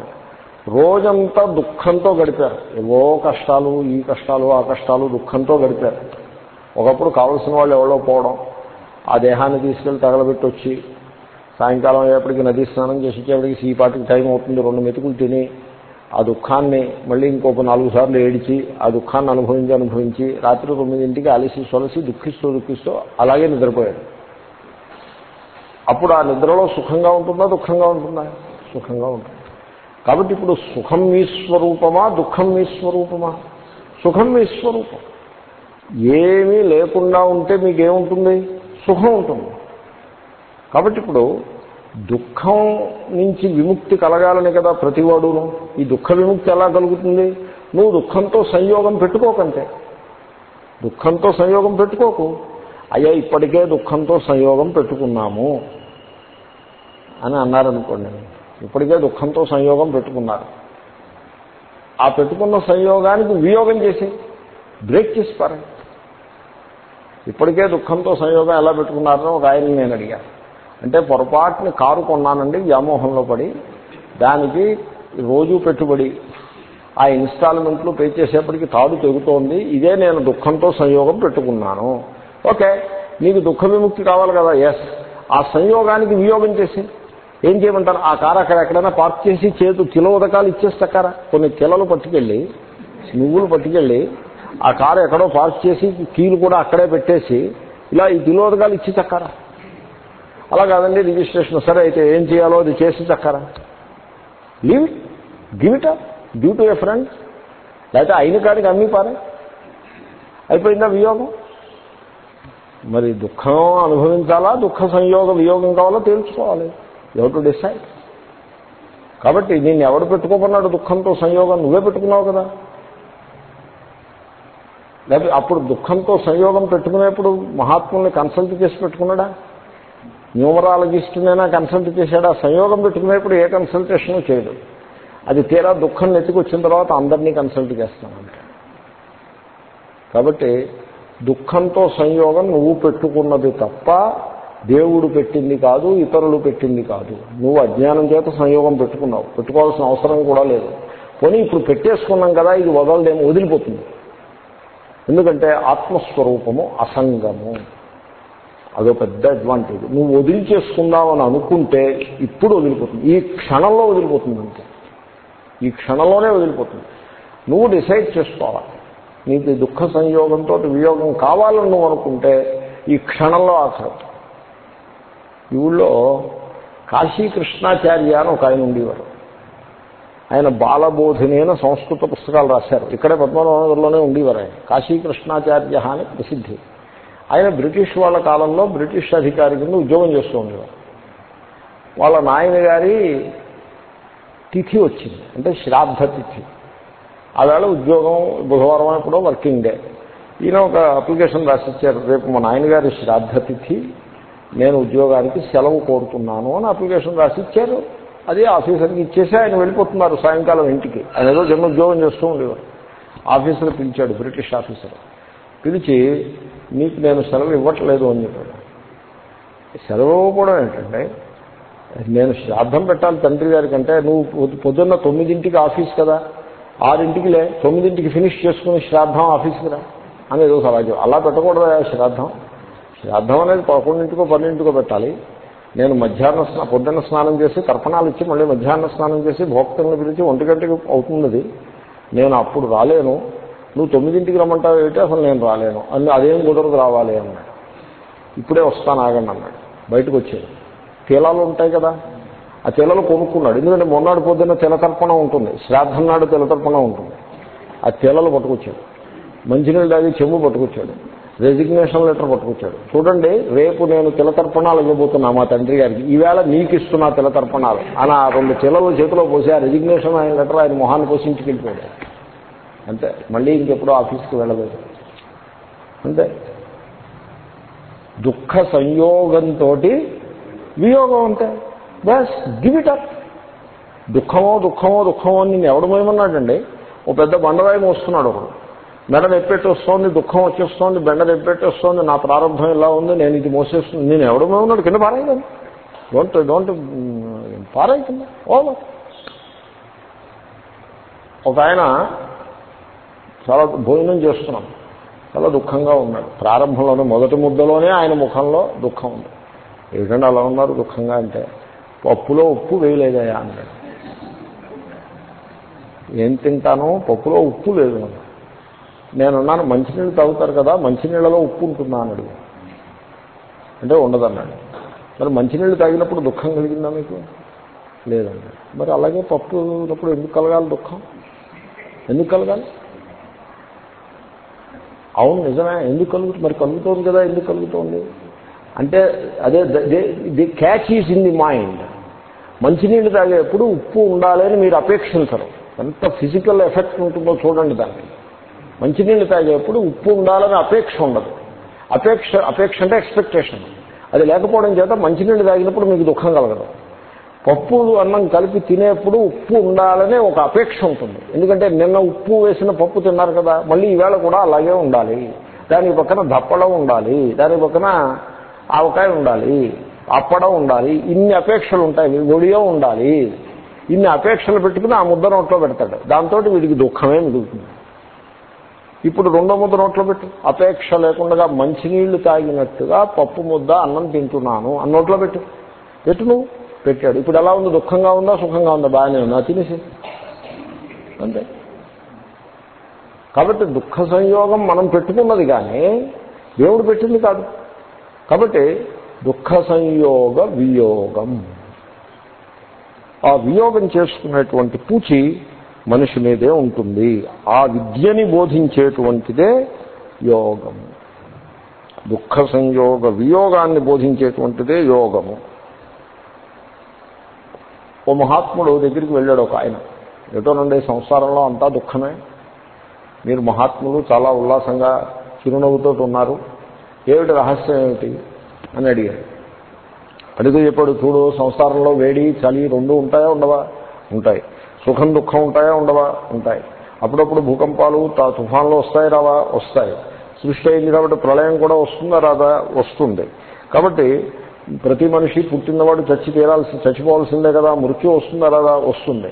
రోజంతా దుఃఖంతో గడిపారు. ఏవో కష్టాలు ఈ కష్టాలు ఆ కష్టాలు దుఃఖంతో గడిపారు. ఒకప్పుడు కావలసిన వాళ్ళు ఎవరో పోవడం ఆ దేహాన్ని తీసుకెళ్ళి తగలబెట్టి వచ్చి సాయంకాలం అయ్యేప్పటికి నదీ స్నానం చేసి వచ్చేప్పటికి సీపాటికి టైం అవుతుంది రెండు మెతుకులు తిని ఆ దుఃఖాన్ని మళ్ళీ ఇంకొక నాలుగు సార్లు ఏడిచి ఆ దుఃఖాన్ని అనుభవించి అనుభవించి రాత్రి తొమ్మిదింటికి అలసి సొలసి దుఃఖిస్తూ దుఃఖిస్తూ అలాగే నిద్రపోయాడు అప్పుడు ఆ నిద్రలో సుఖంగా ఉంటుందా దుఃఖంగా ఉంటుందా? సుఖంగా ఉంటుంది. కాబట్టి ఇప్పుడు సుఖం మీ స్వరూపమా దుఃఖం మీ స్వరూపమా? సుఖం మీ స్వరూపం. ఏమీ లేకుండా ఉంటే మీకేముంటుంది? సుఖం ఉంటుంది. కాబట్టి ఇప్పుడు దుఃఖం నుంచి విముక్తి కలగాలని కదా ప్రతివాడును. ఈ దుఃఖ విముక్తి ఎలా కలుగుతుంది? నువ్వు దుఃఖంతో సంయోగం పెట్టుకోకంటే దుఃఖంతో సంయోగం పెట్టుకోకు. అయ్యా ఇప్పటికే దుఃఖంతో సంయోగం పెట్టుకున్నాము. అని అన్నారనుకోండి. ఇప్పటికే దుఃఖంతో సంయోగం పెట్టుకున్నారు. ఆ పెట్టుకున్న సంయోగానికి వియోగం చేసి బ్రేక్ చేసి పారే ఇప్పటికే దుఃఖంతో సంయోగం ఎలా పెట్టుకున్నారని ఒక ఆయన నేను అడిగాను. అంటే పొరపాటుని కారు కొన్నానండి వ్యామోహంలో పడి దానికి రోజు పెట్టుబడి ఆ ఇన్స్టాల్మెంట్లు పే చేసేప్పటికి తాడు తెగుతోంది ఇదే నేను దుఃఖంతో సంయోగం పెట్టుకున్నాను. ఓకే నీకు దుఃఖ విముక్తి కావాలి కదా ఎస్ ఆ సంయోగానికి వియోగం చేసి. ఏం చేయమంటారు? ఆ కారు అక్కడ ఎక్కడైనా పార్క్ చేసి చేతు కిలో ఉదకాలు ఇచ్చేస్తారా కొన్ని కిలలు పట్టుకెళ్ళి నువ్వులు పట్టుకెళ్ళి ఆ కారు ఎక్కడో పార్క్ చేసి కీలు కూడా అక్కడే పెట్టేసి ఇలా ఈ కిలోదకాలు ఇచ్చి చక్కారా అలా కాదండి రిజిస్ట్రేషన్ సరే అయితే ఏం చేయాలో అది చేసి చక్కారా leave give it due to a friend. లేకపోతే అయిన కాడికి అమ్మి పారే. అయిపోయిందా వియోగం? మరి దుఃఖం అనుభవించాలా? దుఃఖ సంయోగ వియోగం కావాలో తెలుసుకోవాలి ఎవరు టు డిసైడ్ కాబట్టి నేను ఎవడు పెట్టుకోమన్నాడు దుఃఖంతో సంయోగం? నువ్వే పెట్టుకున్నావు కదా. లేకపోతే అప్పుడు దుఃఖంతో సంయోగం పెట్టుకునేప్పుడు మహాత్ముల్ని కన్సల్ట్ చేసి పెట్టుకున్నాడా? న్యూమరాలజిస్ట్నైనా కన్సల్ట్ చేశాడా? సంయోగం పెట్టుకునేప్పుడు ఏ కన్సల్టేషన్ చేయడు. అది తీరా దుఃఖం నెత్తికొచ్చిన తర్వాత అందరినీ కన్సల్ట్ చేస్తానంట కాబట్టి దుఃఖంతో సంయోగం నువ్వు పెట్టుకున్నది తప్ప దేవుడు పెట్టింది కాదు ఇతరులు పెట్టింది కాదు. నువ్వు అజ్ఞానం చేత సంయోగం పెట్టుకున్నావు. పెట్టుకోవాల్సిన అవసరం కూడా లేదు. పోనీ ఇప్పుడు పెట్టేసుకున్నాం కదా ఇది వదలదేమో వదిలిపోతుంది. ఎందుకంటే ఆత్మస్వరూపము అసంగము. అదో పెద్ద అడ్వాంటేజ్ నువ్వు వదిలిచేసుకుందావు అని అనుకుంటే ఇప్పుడు వదిలిపోతుంది. ఈ క్షణంలో వదిలిపోతుంది అంతే. ఈ క్షణంలోనే వదిలిపోతుంది. నువ్వు డిసైడ్ చేసుకోవాలి. నీకు దుఃఖ సంయోగంతో వియోగం కావాలని నువ్వు అనుకుంటే ఈ క్షణంలో ఆఖరు. ఈ ఊళ్ళో కాశీ కృష్ణాచార్య అని ఒక ఆయన ఉండేవారు. ఆయన బాలబోధిని సంస్కృత పుస్తకాలు రాశారు. ఇక్కడే పద్మనాభంలోనే ఉండేవారు ఆయన. కాశీ కృష్ణాచార్య అని ప్రసిద్ధి. ఆయన బ్రిటిష్ వాళ్ళ కాలంలో బ్రిటిష్ అధికారి కింద ఉద్యోగం చేస్తూ ఉండేవారు. వాళ్ళ నాయన గారి తిథి వచ్చింది. అంటే శ్రాద్ధ తిథి. ఆవేళ ఉద్యోగం బుధవారం ఎప్పుడో వర్కింగ్ డే. ఈయన ఒక అప్లికేషన్ రాసిచ్చారు. రేపు మా నాయనగారి శ్రాద్ధ తిథి. నేను ఉద్యోగానికి సెలవు కోరుతున్నాను అని అప్లికేషన్ రాసి ఇచ్చారు అది ఆఫీసర్కి ఇచ్చేసి ఆయన వెళ్ళిపోతున్నారు సాయంకాలం ఇంటికి. ఆయన ఏదో చిన్న ఉద్యోగం చేస్తూ ఉండేవారు. ఆఫీసర్ పిలిచాడు బ్రిటిష్ ఆఫీసర్. పిలిచి నీకు నేను సెలవు ఇవ్వట్లేదు అని చెప్పాడు. సెలవు ఇవ్వకపోవడం ఏంటంటే నేను శ్రాద్ధం పెట్టాలి తండ్రి గారికి అంటే నువ్వు పొద్దు- పొద్దున్న తొమ్మిదింటికి ఆఫీస్ కదా ఆరింటికిలే తొమ్మిదింటికి ఫినిష్ చేసుకుని శ్రాద్ధం ఆఫీస్కి రా అనేది ఒక సమాజం అలా పెట్టకూడదా శ్రాద్ధం? శ్రాద్ధం అనేది పదకొండింటికో పన్నెండింటికో పెట్టాలి. నేను మధ్యాహ్న స్నా పొద్దున్న స్నానం చేసి తర్పణాలు ఇచ్చి మళ్ళీ మధ్యాహ్న స్నానం చేసి భోక్తలను పిలిచి ఒంటి గంటకి అవుతున్నది నేను అప్పుడు రాలేను. నువ్వు తొమ్మిదింటికి రమ్మంటావు ఏంటి అసలు నేను రాలేను. అని అదేం కుదరదు రావాలి అన్నాడు. ఇప్పుడే వస్తాను ఆగండి అన్నాడు. బయటకు వచ్చాడు. తీలాలు ఉంటాయి కదా? ఆ తెలలు కొనుక్కున్నాడు. ఎందుకంటే మొన్నటి పొద్దున్న తెలతర్పణ ఉంటుంది. శ్రాద్ధం నాడు తెలతర్పణ ఉంటుంది. ఆ తెలలు పట్టుకొచ్చాడు. మంచినీళ్ళు తాగి చెంబు పట్టుకొచ్చాడు. Resignation letter పట్టుకొచ్చాడు. చూడండి రేపు నేను తిలతర్పణాలు ఇవ్వబోతున్నా మా తండ్రి గారికి. ఈవేళ నీకు ఇస్తున్నా తిలతర్పణాలు అని ఆ రెండు చిలలు చేతిలో పోసి ఆ రెసిగ్నేషన్ ఆయన లెటర్ ఆయన మొహాన్ని పోషించి వెళ్ళిపోయాడు. అంతే. మళ్ళీ ఇంకెప్పుడు ఆఫీస్కి వెళ్ళలేదు. అంతే. దుఃఖ సంయోగంతో వియోగం అంతే బస్ గివ్ ఇట్ అప్ దుఃఖమో దుఃఖమో దుఃఖమో అని నేను ఎవడు మోయమన్నాడండి ఓ పెద్ద బండరాయి మోస్తున్నాడు ఒకడు. మెడ నెప్పెట్టి వస్తోంది దుఃఖం వచ్చేస్తోంది బెండ నెప్పెట్టి వస్తోంది నా ప్రారంభం ఇలా ఉంది నేను ఇది మోసేస్తుంది నేను ఎవడమే ఉన్నాడు కింద పారాయలేదు. డోంట్ డోంట్ పారాయి కింద ఓవర్. ఒక ఆయన చాలా భోజనం చేస్తున్నాం చాలా దుఃఖంగా ఉన్నాడు. ప్రారంభంలోనే మొదటి ముద్దలోనే ఆయన ముఖంలో దుఃఖం ఉంది. ఏమిటంటే అలా ఉన్నారు దుఃఖంగా అంటే పప్పులో ఉప్పు వేయలేదయా అన్నాడు. ఏం తింటాను? పప్పులో ఉప్పు లేదు అన్నాడు. మంచినీళ్ళు తాగుతారు కదా మంచినీళ్ళలో ఉప్పు ఉంటుందా అని అడిగాను అంటే ఉండదన్నాడు. మరి మంచినీళ్ళు తాగినప్పుడు దుఃఖం కలిగిందా మీకు? లేదండి. మరి అలాగే పప్పు ఉన్నప్పుడు ఎందుకు కలగాలి దుఃఖం? ఎందుకు కలగాలి? అవును నిజమే. ఎందుకు కలుగుతుంది మరి కలుగుతోంది కదా ఎందుకు కలుగుతోంది? అంటే అదే the catch is in the mind. మంచినీళ్ళు తాగేప్పుడు ఉప్పు ఉండాలి అని మీరు అపేక్షించరు. ఎంత ఫిజికల్ ఎఫెక్ట్ ఉంటుందో చూడండి దానికి మంచినీళ్ళు తాగేప్పుడు ఉప్పు ఉండాలని అపేక్ష ఉండదు. అపేక్ష అపేక్ష అంటే ఎక్స్పెక్టేషన్ అది లేకపోవడం చేత మంచినీళ్ళు తాగినప్పుడు మీకు దుఃఖం కలగదు. పప్పులు అన్నం కలిపి తినేప్పుడు ఉప్పు ఉండాలనే ఒక అపేక్ష ఉంటుంది. ఎందుకంటే నిన్న ఉప్పు వేసిన పప్పు తిన్నారు కదా మళ్ళీ ఈవేళ కూడా అలాగే ఉండాలి. దాని పక్కన దప్పడం ఉండాలి. దాని పక్కన ఆవకాయ ఉండాలి. అప్పడం ఉండాలి. ఇన్ని అపేక్షలు ఉంటాయి. ఒడియో ఉండాలి. ఇన్ని అపేక్షలు పెట్టుకుని ఆ ముద్ద నోట్లో పెడతాడు. దాంతో వీడికి దుఃఖమే మిగులుతుంది. ఇప్పుడు రెండో ముద్ద నోట్లో పెట్టు. అపేక్ష లేకుండా మంచినీళ్ళు తాగినట్టుగా పప్పు ముద్ద అన్నం తింటున్నాను అన్న నోట్లో పెట్టు. పెట్టు నువ్వు. పెట్టాడు. ఇప్పుడు ఎలా ఉంది? దుఃఖంగా ఉందా? సుఖంగా ఉందా? బాగానే ఉందా? తినేసి. అంతే. కాబట్టి దుఃఖ సంయోగం మనం పెట్టుకున్నది కానీ దేవుడు పెట్టింది కాదు. కాబట్టి దుఃఖ సంయోగ వియోగం. ఆ వియోగం చేసుకునేటువంటి పూచి మనిషి మీదే ఉంటుంది. ఆ విద్యని బోధించేటువంటిదే యోగం. దుఃఖ సంయోగ వియోగాన్ని బోధించేటువంటిదే యోగము. ఓ మహాత్ముడు దగ్గరికి వెళ్ళాడు ఒక ఆయన. ఏటోనండి సంసారంలో అంతా దుఃఖమే. మీరు మహాత్ములు చాలా ఉల్లాసంగా చిరునవ్వుతో ఉన్నారు. ఏమిటి రహస్యం ఏమిటి? అని అడిగాడు. అడిగితే చెప్పాడు చూడు సంసారంలో వేడి చలి రెండు ఉంటాయా ఉండవా? ఉంటాయి. సుఖం దుఃఖం ఉంటాయా ఉండవా? ఉంటాయి. అప్పుడప్పుడు భూకంపాలు తా- తుఫాన్లు వస్తాయి రావా? వస్తాయి. సృష్టి అయింది కాబట్టి ప్రళయం కూడా వస్తుందా రాదా? వస్తుంది. కాబట్టి ప్రతి మనిషి పుట్టినవాడు చచ్చి తీరాల్సి చచ్చిపోవాల్సిందే కదా? మృత్యు వస్తుందా రాదా? వస్తుంది.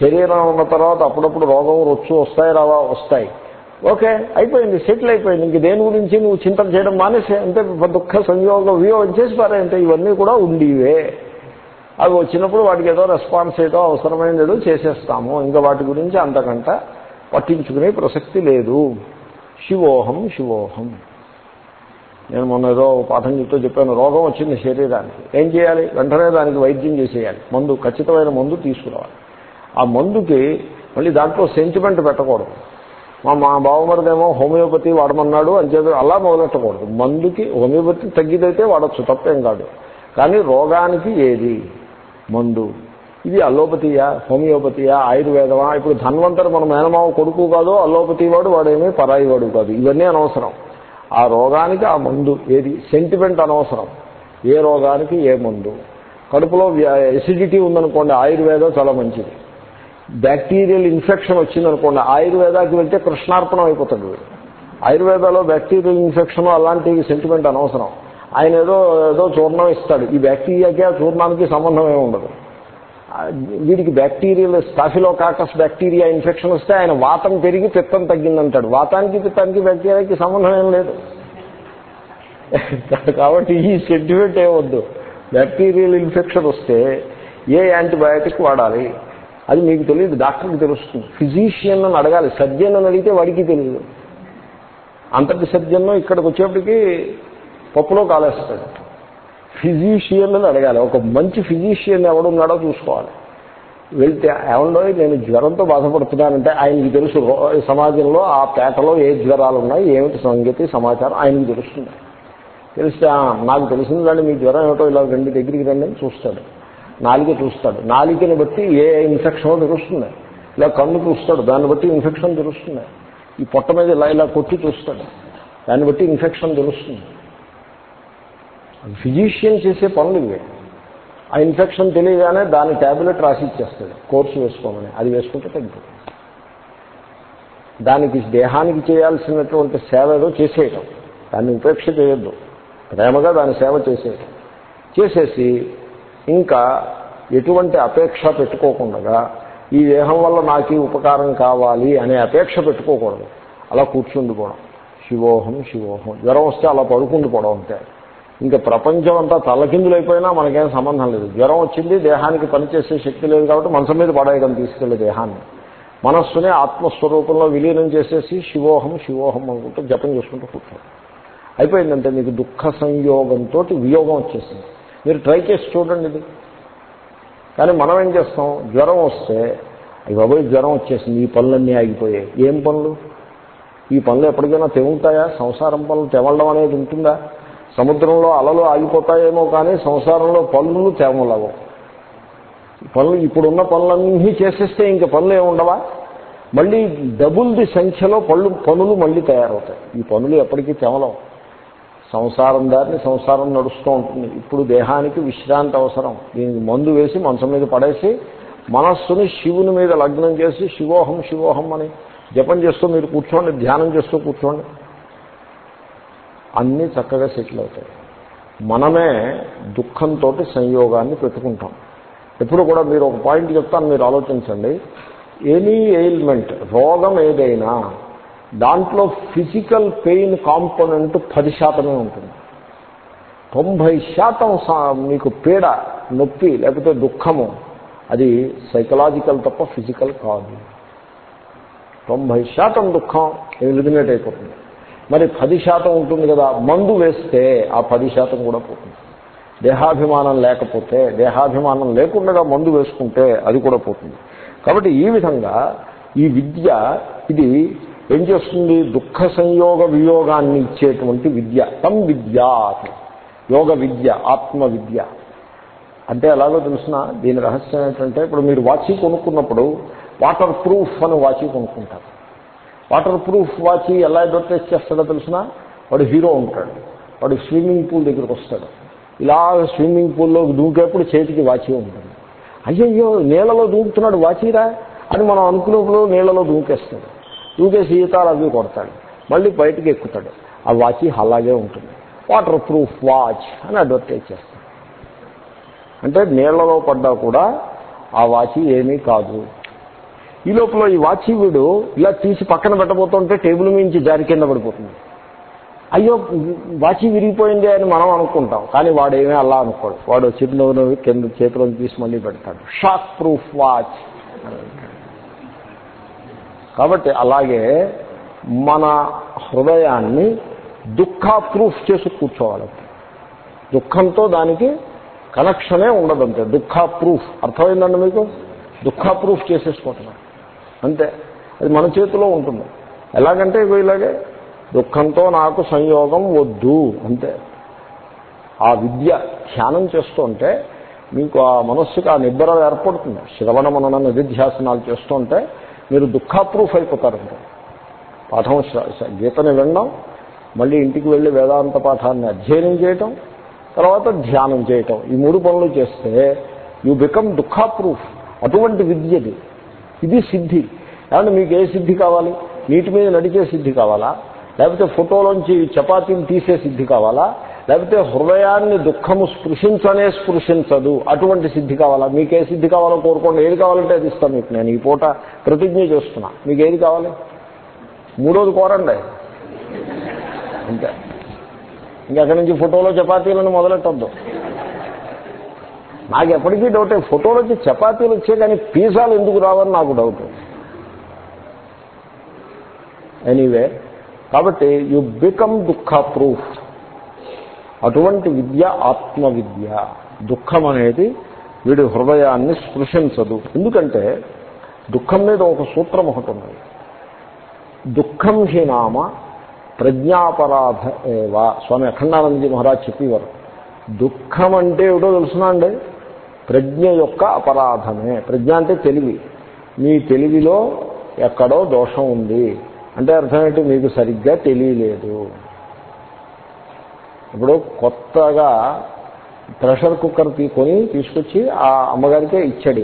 శరీరం ఉన్న తర్వాత అప్పుడప్పుడు రోగం రొచ్చు వస్తాయి రావా? వస్తాయి. ఓకే అయిపోయింది. సెటిల్ అయిపోయింది. ఇంక దేని గురించి నువ్వు చింతన చేయడం మానేసే? అంటే దుఃఖ సంయోగం వియోగం చేసి పారంటే ఇవన్నీ కూడా ఉండేవే. అవి వచ్చినప్పుడు వాటికి ఏదో రెస్పాన్స్ ఏదో అవసరమైనది ఏదో చేసేస్తాము. ఇంకా వాటి గురించి అంతకంట పట్టించుకునే ప్రసక్తి లేదు. శివోహం శివోహం. నేను మొన్న ఏదో పాఠం చెప్తూ చెప్పాను రోగం వచ్చింది శరీరానికి. ఏం చేయాలి? వెంటనే దానికి వైద్యం చేసేయాలి. మందు ఖచ్చితమైన మందు తీసుకురావాలి. ఆ మందుకి మళ్ళీ దాంట్లో సెంటిమెంట్ పెట్టకూడదు. మా మా బావమరిదేమో హోమియోపతి వాడమన్నాడు అని చెప్పి అలా మొదలెట్టకూడదు. మందుకి హోమియోపతి తగ్గిదైతే వాడచ్చు తప్పేం కాదు. కానీ రోగానికి ఏది? మందు. ఇది అల్లోపతియా హోమియోపతియా ఆయుర్వేదమా? ఇప్పుడు ధన్వంతరు మన మేనమావ కొడుకు కాదు అల్లోపతి వాడు వాడేమీ? పరాయి వాడు కాదు. ఇవన్నీ అనవసరం. ఆ రోగానికి ఆ మందు ఏది? సెంటిమెంట్ అనవసరం. ఏ రోగానికి ఏ మందు? కడుపులో ఎసిడిటీ ఉందనుకోండి ఆయుర్వేదం చాలా మంచిది. బ్యాక్టీరియల్ ఇన్ఫెక్షన్ వచ్చిందనుకోండి ఆయుర్వేదానికి వెళ్తే కృష్ణార్పణం అయిపోతాడు వీడు ఆయుర్వేదాలో బ్యాక్టీరియల్ ఇన్ఫెక్షన్ అలాంటి సెంటిమెంట్ అనవసరం. ఆయన ఏదో ఏదో చూర్ణం ఇస్తాడు. ఈ బ్యాక్టీరియాకి ఆ చూర్ణానికి సంబంధం ఉండదు. వీడికి bacterial staphylococcus bacteria infection వస్తే ఆయన వాతం పెరిగి పిత్తం తగ్గిందంటాడు. వాతానికి పిత్తానికి బ్యాక్టీరియాకి సంబంధం ఏం లేదు. కాబట్టి ఈ సెంటిమెంట్ ఏమొద్దు బ్యాక్టీరియల్ ఇన్ఫెక్షన్ వస్తే ఏ యాంటీబయాటిక్ వాడాలి? అది మీకు తెలియదు డాక్టర్కి తెలుస్తుంది. ఫిజీషియన్ అని అడగాలి. సర్జన్ అని అడిగితే వాడికి తెలియదు. అంతటి సర్జన్ ఇక్కడికి వచ్చేప్పటికి పప్పులో కాలేస్తాడు. ఫిజీషియన్ అని అడగాలి. ఒక మంచి ఫిజీషియన్ ఎవడున్నాడో చూసుకోవాలి. వెళ్తే ఏమండో నేను జ్వరంతో బాధపడుతున్నానంటే ఆయనకి తెలుసు రో- సమాజంలో ఆ పేటలో ఏ జ్వరాలు ఉన్నాయి ఏమిటి సంగతి సమాచారం ఆయనకి తెలుస్తుంది. తెలిస్తే నాకు తెలిసిందండి మీ జ్వరం ఏమిటో ఇలా రెండు దగ్గరికి రండి అని చూస్తాడు. నాలిక చూస్తాడు. నాలికని బట్టి ఏ ఇన్ఫెక్షన్ తెలుస్తుంది. ఇలా కన్ను చూస్తాడు. దాన్ని బట్టి ఇన్ఫెక్షన్ తెలుస్తుంది. ఈ పొట్ట మీద ఇలా ఇలా కొట్టి చూస్తాడు. దాన్ని బట్టి ఇన్ఫెక్షన్ తెలుస్తుంది. ఫిజీషియన్ చేసే పనులు ఇవే. ఆ ఇన్ఫెక్షన్ తెలియగానే దాని ట్యాబ్లెట్ రాసి ఇచ్చేస్తాడు. కోర్సు వేసుకోమని. అది వేసుకుంటే తగ్గిపోతుంది. దానికి దేహానికి చేయాల్సినటువంటి సేవ ఏదో చేసేయటం. దాన్ని ఉపేక్ష చేయొద్దు. ప్రేమగా దాని సేవ చేసేయటం. చేసేసి ఇంకా ఎటువంటి అపేక్ష పెట్టుకోకుండా ఈ దేహం వల్ల నాకు ఈ ఉపకారం కావాలి అనే అపేక్ష పెట్టుకోకూడదు. అలా కూర్చుండిపోవడం. శివోహం శివోహం. జ్వరం వస్తే అలా పడుకుండిపోవడం అంతే. ఇంకా ప్రపంచం అంతా తలకిందులైపోయినా మనకేం సంబంధం లేదు. జ్వరం వచ్చింది దేహానికి పనిచేసే శక్తి లేదు కాబట్టి మనసు మీద పడేయడం తీసుకెళ్ళే దేహాన్ని. మనస్సుని ఆత్మస్వరూపంలో విలీనం చేసేసి శివోహం శివోహం అనుకుంటూ జపం చేసుకుంటూ కూర్చోండి అయిపోయిందంటే మీకు దుఃఖ సంయోగంతో వియోగం వచ్చేసింది. మీరు ట్రై చేసి చూడండి ఇది. కానీ మనం ఏం చేస్తాం? జ్వరం వస్తే అవి బాబోయ్ జ్వరం వచ్చేసింది ఈ పనులన్నీ ఆగిపోయాయి. ఏం పనులు? ఈ పనులు ఎప్పటికైనా తెగుతాయా సంసారం పనులు తెవలడం అనేది ఉంటుందా? సముద్రంలో అలలు ఆగిపోతాయేమో కానీ సంసారంలో పనులు తేమలవు. పనులు ఇప్పుడున్న పనులన్నీ చేసేస్తే ఇంక పనులు ఏముండవా మళ్ళీ డబుల్ ది సంఖ్యలో పళ్ళు పనులు మళ్ళీ తయారవుతాయి. ఈ పనులు ఎప్పటికీ తెమలవు. సంసారం దారిని సంసారం నడుస్తూ ఉంటుంది. ఇప్పుడు దేహానికి విశ్రాంతి అవసరం. దీనికి మందు వేసి మనసు మీద పడేసి మనస్సుని శివుని మీద లగ్నం చేసి శివోహం శివోహం అని జపం చేస్తూ మీరు కూర్చోండి ధ్యానం చేస్తూ కూర్చోండి. అన్నీ చక్కగా సెటిల్ అవుతాయి. మనమే దుఃఖంతో సంయోగాన్ని పెట్టుకుంటాం. ఎప్పుడు కూడా మీరు ఒక పాయింట్ చెప్తాను మీరు ఆలోచించండి. ఎనీ ఎయిల్మెంట్ రోగం ఏదైనా దాంట్లో ఫిజికల్ పెయిన్ కాంపోనెంట్ పది శాతమే ఉంటుంది. తొంభై శాతం సా- మీకు పీడ నొప్పి లేకపోతే దుఃఖము అది సైకలాజికల్ తప్ప ఫిజికల్ కాదు. తొంభై శాతం దుఃఖం ఎలిమినేట్ అయిపోతుంది. మరి పది శాతం ఉంటుంది కదా మందు వేస్తే ఆ పది శాతం కూడా పోతుంది. దేహాభిమానం లేకపోతే దేహాభిమానం లేకుండా మందు వేసుకుంటే అది కూడా పోతుంది. కాబట్టి ఈ విధంగా ఈ విద్య ఇది ఏం చేస్తుంది? దుఃఖ సంయోగ వియోగాన్ని ఇచ్చేటువంటి విద్య తం విద్య యోగ విద్య ఆత్మ విద్య. అంటే ఎలాగో తెలిసిన దీని రహస్యం ఏంటంటే ఇప్పుడు మీరు వాచి కొనుక్కున్నప్పుడు వాటర్ ప్రూఫ్ అని వాచి కొనుక్కుంటారు. వాటర్ ప్రూఫ్ వాచ్ ఎలా అడ్వర్టైజ్ చేస్తాడో తెలిసిన వాడు హీరో ఉంటాడు. వాడు స్విమ్మింగ్ పూల్ దగ్గరికి వస్తాడు. ఇలా స్విమ్మింగ్ పూల్లో దూకేప్పుడు చేతికి వాచి ఉంటుంది. అయ్యయ్యో నీళ్ళలో దూకుతున్నాడు వాచీరా అని మనం అనుకున్నప్పుడు నీళ్ళలో దూకేస్తాడు. దూకేసి ఈతాలు అవి కొడతాడు. మళ్ళీ బయటికి ఎక్కుతాడు. ఆ వాచి అలాగే ఉంటుంది. వాటర్ ప్రూఫ్ వాచ్ అని అడ్వర్టైజ్ చేస్తాడు. అంటే నీళ్ళలో పడ్డా కూడా ఆ వాచి ఏమీ కాదు. ఈ లోపల ఈ వాచి వీడు ఇలా తీసి పక్కన పెట్టబోతుంటే టేబుల్ మించి జారి కింద పడిపోతుంది. అయ్యో వాచి విరిగిపోయింది అని మనం అనుకుంటాం. కానీ వాడు ఏమీ అలా అనుకోడు. వాడు చిరునవ్వు కింద చేతిలో తీసి మళ్ళీ పెడతాడు. Shock proof watch. కాబట్టి అలాగే మన హృదయాన్ని దుఃఖ ప్రూఫ్ చేసి కూర్చోవాలి. దుఃఖంతో దానికి కనెక్షనే ఉండదంతే దుఃఖ ప్రూఫ్ అర్థమైందండి మీకు? దుఃఖ ప్రూఫ్ చేసేసుకుంటున్నాను అంతే. అది మన చేతిలో ఉంటుంది. ఎలాగంటే ఇగో ఇలాగే దుఃఖంతో నాకు సంయోగం వద్దు అంతే. ఆ విద్య ధ్యానం చేస్తుంటే మీకు ఆ మనస్సుకు ఆ నిద్ర ఏర్పడుతుంది. శ్రవణ మనన నిధిధ్యాసనాలు చేస్తుంటే మీరు దుఃఖ అయిపోతారు. పాఠం గీతని వినడం మళ్ళీ ఇంటికి వెళ్ళి వేదాంత పాఠాన్ని అధ్యయనం చేయటం తర్వాత ధ్యానం చేయటం. ఈ మూడు పనులు చేస్తే యూ బికమ్ దుఃఖాప్రూఫ్. అటువంటి విద్యది ఇది సిద్ధి. కాబట్టి మీకు ఏ సిద్ధి కావాలి? నీటి మీద నడిచే సిద్ధి కావాలా? లేకపోతే ఫోటోలోంచి చపాతీని తీసే సిద్ధి కావాలా? లేకపోతే హృదయాన్ని దుఃఖము స్పృశించనే స్పృశించదు. అటువంటి సిద్ధి కావాలా? మీకు ఏ సిద్ధి కావాలో కోరుకోండి. ఏది కావాలంటే అది ఇస్తాను మీకు నేను. ఈ పూట ప్రతిజ్ఞ చేస్తున్నా. మీకు ఏది కావాలి? మూడోది కోరండి. అంతే. ఇంకెక్కడి నుంచి ఫోటోలో చపాతీలను మొదలెట్టద్దు. నాకు ఎప్పటికీ డౌటే ఫోటోలోకి చపాతీలు వచ్చే కానీ పిజ్జాలు ఎందుకు రావని నాకు డౌట్ ఎనీవే కాబట్టి యు బికమ్ దుఃఖ ప్రూఫ్ అటువంటి విద్య ఆత్మ విద్య దుఃఖం అనేది వీడి హృదయాన్ని స్పృశించదు. ఎందుకంటే దుఃఖం మీద ఒక సూత్రం ఒకటి ఉన్నది. దుఃఖం హీనామ ప్రజ్ఞాపరాధ ఏవా. స్వామి అఖండానందజీ మహారాజ్ చెప్పేవారు. దుఃఖం అంటే ఏమిటో తెలుసునా అండి? ప్రజ్ఞ యొక్క అపరాధమే. ప్రజ్ఞ అంటే తెలివి. మీ తెలివిలో ఎక్కడో దోషం ఉంది. అంటే అర్థం ఏంటి? మీకు సరిగ్గా తెలియలేదు. ఇప్పుడు కొత్తగా ప్రెషర్ కుక్కర్ తీసుకొని తీసుకొచ్చి ఆ అమ్మగారికే ఇచ్చాడు.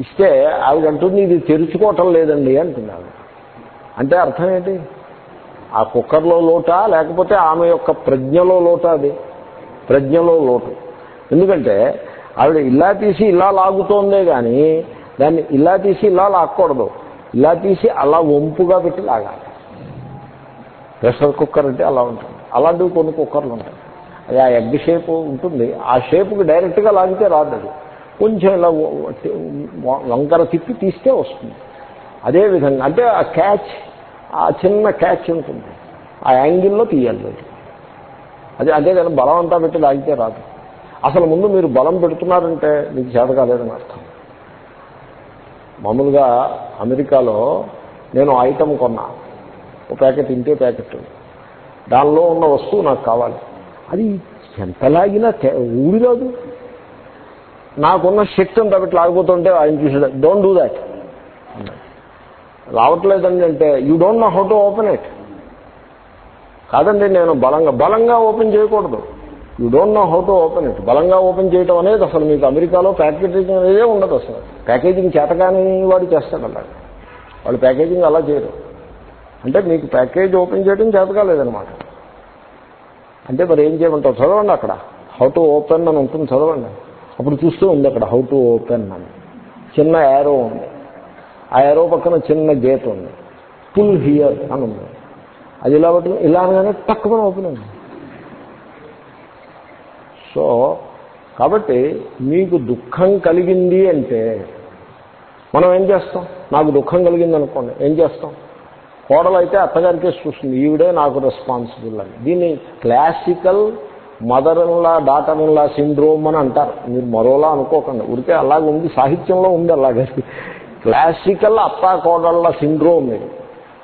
ఇస్తే ఆవిడ అంటుంది ఇది తెరుచుకోవటం లేదండి అంటున్నాడు. అంటే అర్థం ఏంటి? ఆ కుక్కర్లో లోటా లేకపోతే ఆమె యొక్క ప్రజ్ఞలో లోటా అది? ప్రజ్ఞలో లోటు. ఎందుకంటే ఆవిడ ఇలా తీసి ఇలా లాగుతోందే కానీ దాన్ని ఇలా తీసి ఇలా లాక్కూడదు. ఇలా తీసి అలా వంపుగా పెట్టి లాగాలి. ప్రెషర్ కుక్కర్ అంటే అలా ఉంటుంది. అలాంటివి కొన్ని కుక్కర్లు ఉంటాయి. అది ఆ ఎగ్ షేప్ ఉంటుంది. ఆ షేప్కి డైరెక్ట్గా లాగితే రాదు అది. కొంచెం ఇలా వంకర తిప్పి తీస్తే వస్తుంది. అదేవిధంగా అంటే ఆ క్యాచ్ ఆ చిన్న క్యాచ్ ఉంటుంది. ఆ యాంగిల్లో తీయాలి అది. అదే కానీ బలం అంతా పెట్టి లాగితే రాదు. అసలు ముందు మీరు బలం పెడుతున్నారంటే మీకు చేత కాలేదని అర్థం. మామూలుగా అమెరికాలో నేను ఐటమ్ కొన్నా. ఒక ప్యాకెట్ ఇంటే ప్యాకెట్. దానిలో ఉన్న వస్తువు నాకు కావాలి. అది ఎంత లాగినా నాకున్న శక్తి అంతా పెట్టి లాగిపోతుంటే ఆయన చూసాడు డోంట్ డూ దాట్ రావట్లేదండి అంటే you don't know how to open it కాదండి నేను బలంగా బలంగా ఓపెన్ చేయకూడదు. You don't know how to open it బలంగా ఓపెన్ చేయటం అనేది అసలు మీకు అమెరికాలో ప్యాకేజింగ్ అనేదే ఉండదు అసలు. ప్యాకేజింగ్ చేతకాని వాడు చేస్తాడు అలా. వాళ్ళు ప్యాకేజింగ్ అలా చేయరు. అంటే మీకు ప్యాకేజ్ ఓపెన్ చేయడం చేతకాలేదనమాట అంటే మరి ఏం చేయమంటావు చదవండి అక్కడ. హౌ టు ఓపెన్ అని ఉంటుంది చదవండి. అప్పుడు చూస్తూ ఉంది అక్కడ హౌ టు ఓపెన్ అని. చిన్న యారో ఉంది. ఆ యారో పక్కన చిన్న గేట్ ఉంది. పుల్ హియర్ అని ఉంది. అది ఇలా ఇలా అనగానే తక్కువ ఓపెన్ అయింది. సో కాబట్టి మీకు దుఃఖం కలిగింది అంటే మనం ఏం చేస్తాం? నాకు దుఃఖం కలిగింది అనుకోండి ఏం చేస్తాం? కోడలు అయితే అత్తగారికే చూస్తుంది ఈవిడే నాకు రెస్పాన్సిబుల్ అని. దీన్ని classical mother in law daughter syndrome అని అంటారు. మీరు మరోలా అనుకోకండి ఉడికే అలాగే ఉంది సాహిత్యంలో ఉంది అలాగే. క్లాసికల్ అత్తా కోడళ్ళ సిండ్రోమ్ ఇది.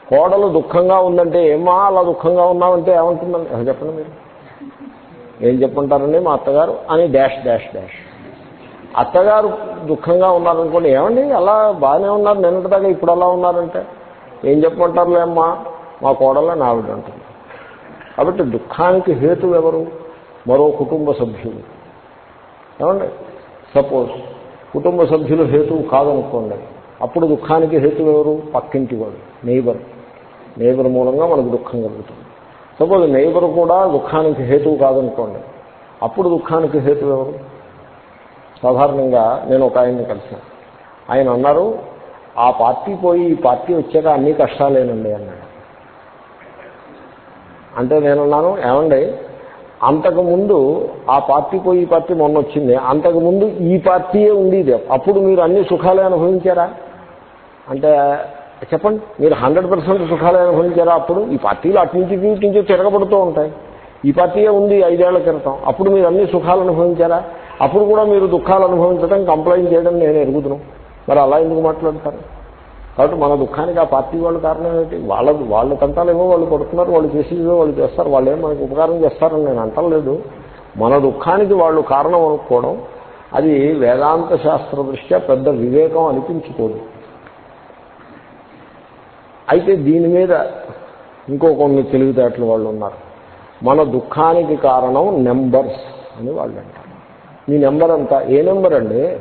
కోడలు దుఃఖంగా ఉందంటే ఏమా అలా దుఃఖంగా ఉన్నామంటే ఏమంటుందండి? చెప్పండి మీరు. ఏం చెప్పంటారండి మా అత్తగారు? అని డాష్ డాష్ డాష్. అత్తగారు దుఃఖంగా ఉన్నారనుకోండి ఏమండి అలా బాగానే ఉన్నారు నిన్నటిదాకా ఇప్పుడు అలా ఉన్నారంటే? ఏం చెప్పమంటారులే అమ్మా? మా కోడళ్ళని నావిడ అంటుంది. కాబట్టి దుఃఖానికి హేతు ఎవరు? మరో కుటుంబ సభ్యులు. ఏమండి? సపోజ్ కుటుంబ సభ్యులు హేతువు కాదనుకోండి అప్పుడు దుఃఖానికి హేతు ఎవరు? పక్కింటి వాడు నైబర్ నైబర్ మూలంగా మనకు దుఃఖం కలుగుతుంది. సపోజ్ నైబర్ కూడా దుఃఖానికి హేతువు కాదనుకోండి. అప్పుడు దుఃఖానికి హేతు ఎవరు? సాధారణంగా నేను ఒక ఆయన్ని కలిసాను ఆయన అన్నారు ఆ పార్టీ పోయి ఈ పార్టీ వచ్చాక అన్ని కష్టాలేనండి అన్నాడు. అంటే నేనున్నాను ఏమండి అంతకుముందు ఆ పార్టీ పోయి ఈ పార్టీ మొన్న వచ్చింది అంతకుముందు ఈ పార్టీయే ఉండేది. అప్పుడు మీరు అన్ని సుఖాలే అనుభవించారా? అంటే చెప్పండి మీరు హండ్రెడ్ పర్సెంట్ సుఖాలు అనుభవించారా అప్పుడు? ఈ పార్టీలు అటు నుంచి ఇటు నుంచి తిరగబడుతూ ఉంటాయి. ఈ పార్టీయే ఉంది ఐదేళ్ళ క్రితం. అప్పుడు మీరు అన్ని సుఖాలు అనుభవించారా? అప్పుడు కూడా మీరు దుఃఖాలు అనుభవించడం కంప్లైంట్ చేయడం నేను ఎరుగుతున్నాను మరి అలా ఎందుకు మాట్లాడతారు? కాబట్టి మన దుఃఖానికి ఆ పార్టీ వాళ్ళు కారణం ఏంటి? వాళ్ళ వాళ్ళ తంటాలేమో వాళ్ళు పడుతున్నారు వాళ్ళు చేసేదో వాళ్ళు చేస్తారు వాళ్ళు ఏం మనకు ఉపకారం చేస్తారని నేను అంటలేదు. మన దుఃఖానికి వాళ్ళు కారణం అనుకోవడం అది వేదాంత శాస్త్ర దృష్ట్యా పెద్ద వివేకం అనిపించుకోదు. అయితే దీని మీద ఇంకో కొన్ని తెలివితేటలు వాళ్ళు ఉన్నారు. మన దుఃఖానికి కారణం నెంబర్స్ అని వాళ్ళు అంటారు. మీ నెంబర్ అంతా ఏ నెంబర్ అండి?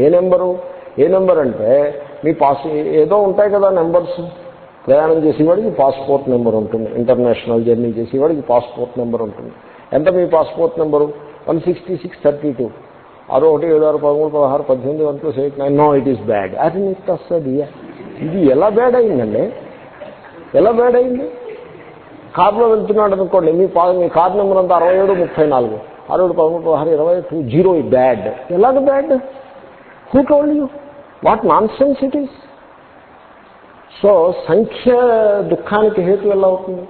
ఏ నెంబరు? ఏ నెంబర్ అంటే మీ పాస్ ఏదో ఉంటాయి కదా నెంబర్స్. ప్రయాణం చేసేవాడికి పాస్పోర్ట్ నెంబర్ ఉంటుంది. ఇంటర్నేషనల్ జర్నీ చేసేవాడికి పాస్పోర్ట్ నెంబర్ ఉంటుంది. ఎంత మీ passport number? One sixty six thirty two. ఆరు ఒకటి ఏడు ఆరు పదమూడు పదహారు పద్దెనిమిది one plus eight nine. No it is bad. అది నీకు వస్తుంది ఇది ఎలా బ్యాడ్ అయిందండి? ఎలా బ్యాడ్ అయింది? కార్లో వెళ్తున్నాడు అనుకోండి మీ పా మీ కార్ నెంబర్ అంతా అరవై ఏడు ముప్పై నాలుగు. అరవై పదమూడు పదహారు ఇరవై టూ జీరో బ్యాడ్ ఎలాగ bad who told you what nonsense it is so సంఖ్య దుఃఖానికి హేతు ఎలా అవుతుంది?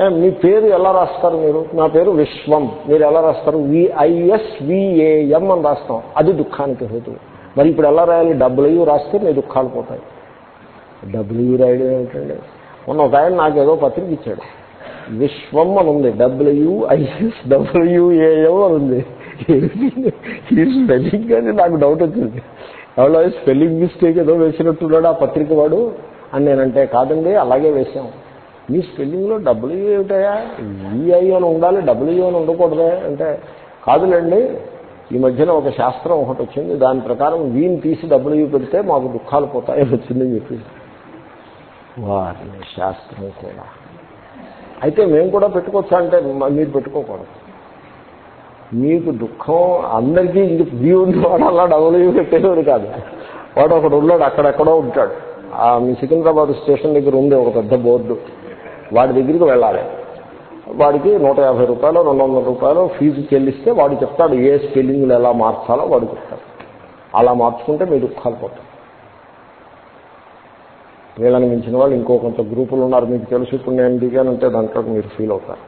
Eh, మీ పేరు ఎలా రాస్తారు మీరు? నా పేరు విశ్వం. మీరు ఎలా రాస్తారు? విఐఎస్ విఏఎం అని రాస్తాం. అది దుఃఖానికి హేతు. మరి ఇప్పుడు ఎలా రాయాలి? డబ్బులు రాస్తే మీ దుఃఖాలు పోతాయి. డబ్ల్యూ రాయడం ఏమిటండి? మొన్న ఒక ఆయన నాకు ఏదో పత్రిక ఇచ్చాడు. విశ్వం అని ఉంది. డబ్ల్యూఐఎస్ డబ్ల్యూఏఎం అని ఉంది. ఈ స్పెల్లింగ్ అని నాకు డౌట్ వచ్చింది. ఎవరో స్పెల్లింగ్ మిస్టేక్ ఏదో వేసినట్టున్నాడు ఆ పత్రిక వాడు అని నేనంటే కాదండి అలాగే వేశాం. మీ స్పెల్లింగ్లో డబ్ల్యూ ఏమిటయా విఐ అని ఉండాలి డబ్ల్యూ అని ఉండకూడదే అంటే కాదులేండి. ఈ మధ్యన ఒక శాస్త్రం ఒకటి వచ్చింది. దాని ప్రకారం వీని తీసి డబ్ల్యూ పెడితే మాకు దుఃఖాలు పోతాయని వచ్చిందని చెప్పేసి వారిని శాస్త్రం కూడా. అయితే మేము కూడా పెట్టుకోవచ్చా అంటే మీరు పెట్టుకోకూడదు. మీకు దుఃఖం అందరికీ ఇంక వ్యూ ఉన్నవాడు అలా డబ్ల్యూ పెట్టేవాడు కాదు. వాడు ఒకడు ఉన్నాడు అక్కడెక్కడో ఉంటాడు. ఆ మీ సికింద్రాబాద్ స్టేషన్ దగ్గర ఉంది ఒక పెద్ద బోర్డు. వాడి దగ్గరికి వెళ్ళాలి. వాడికి నూట యాభై రూపాయలు రెండు వందల రూపాయలు ఫీజు చెల్లిస్తే వాడు చెప్తాడు ఏ స్పెల్లింగ్లు ఎలా మార్చాలో వాడు చెప్తాడు. అలా మార్చుకుంటే మీ దుఃఖాలు పోతాయి. వీళ్ళని మించిన వాళ్ళు ఇంకో కొంత గ్రూపులు ఉన్నారు. మీకు తెలుసు ఇప్పుడు నేను దిగానంటే దాంట్లో మీరు ఫీల్ అవుతారు.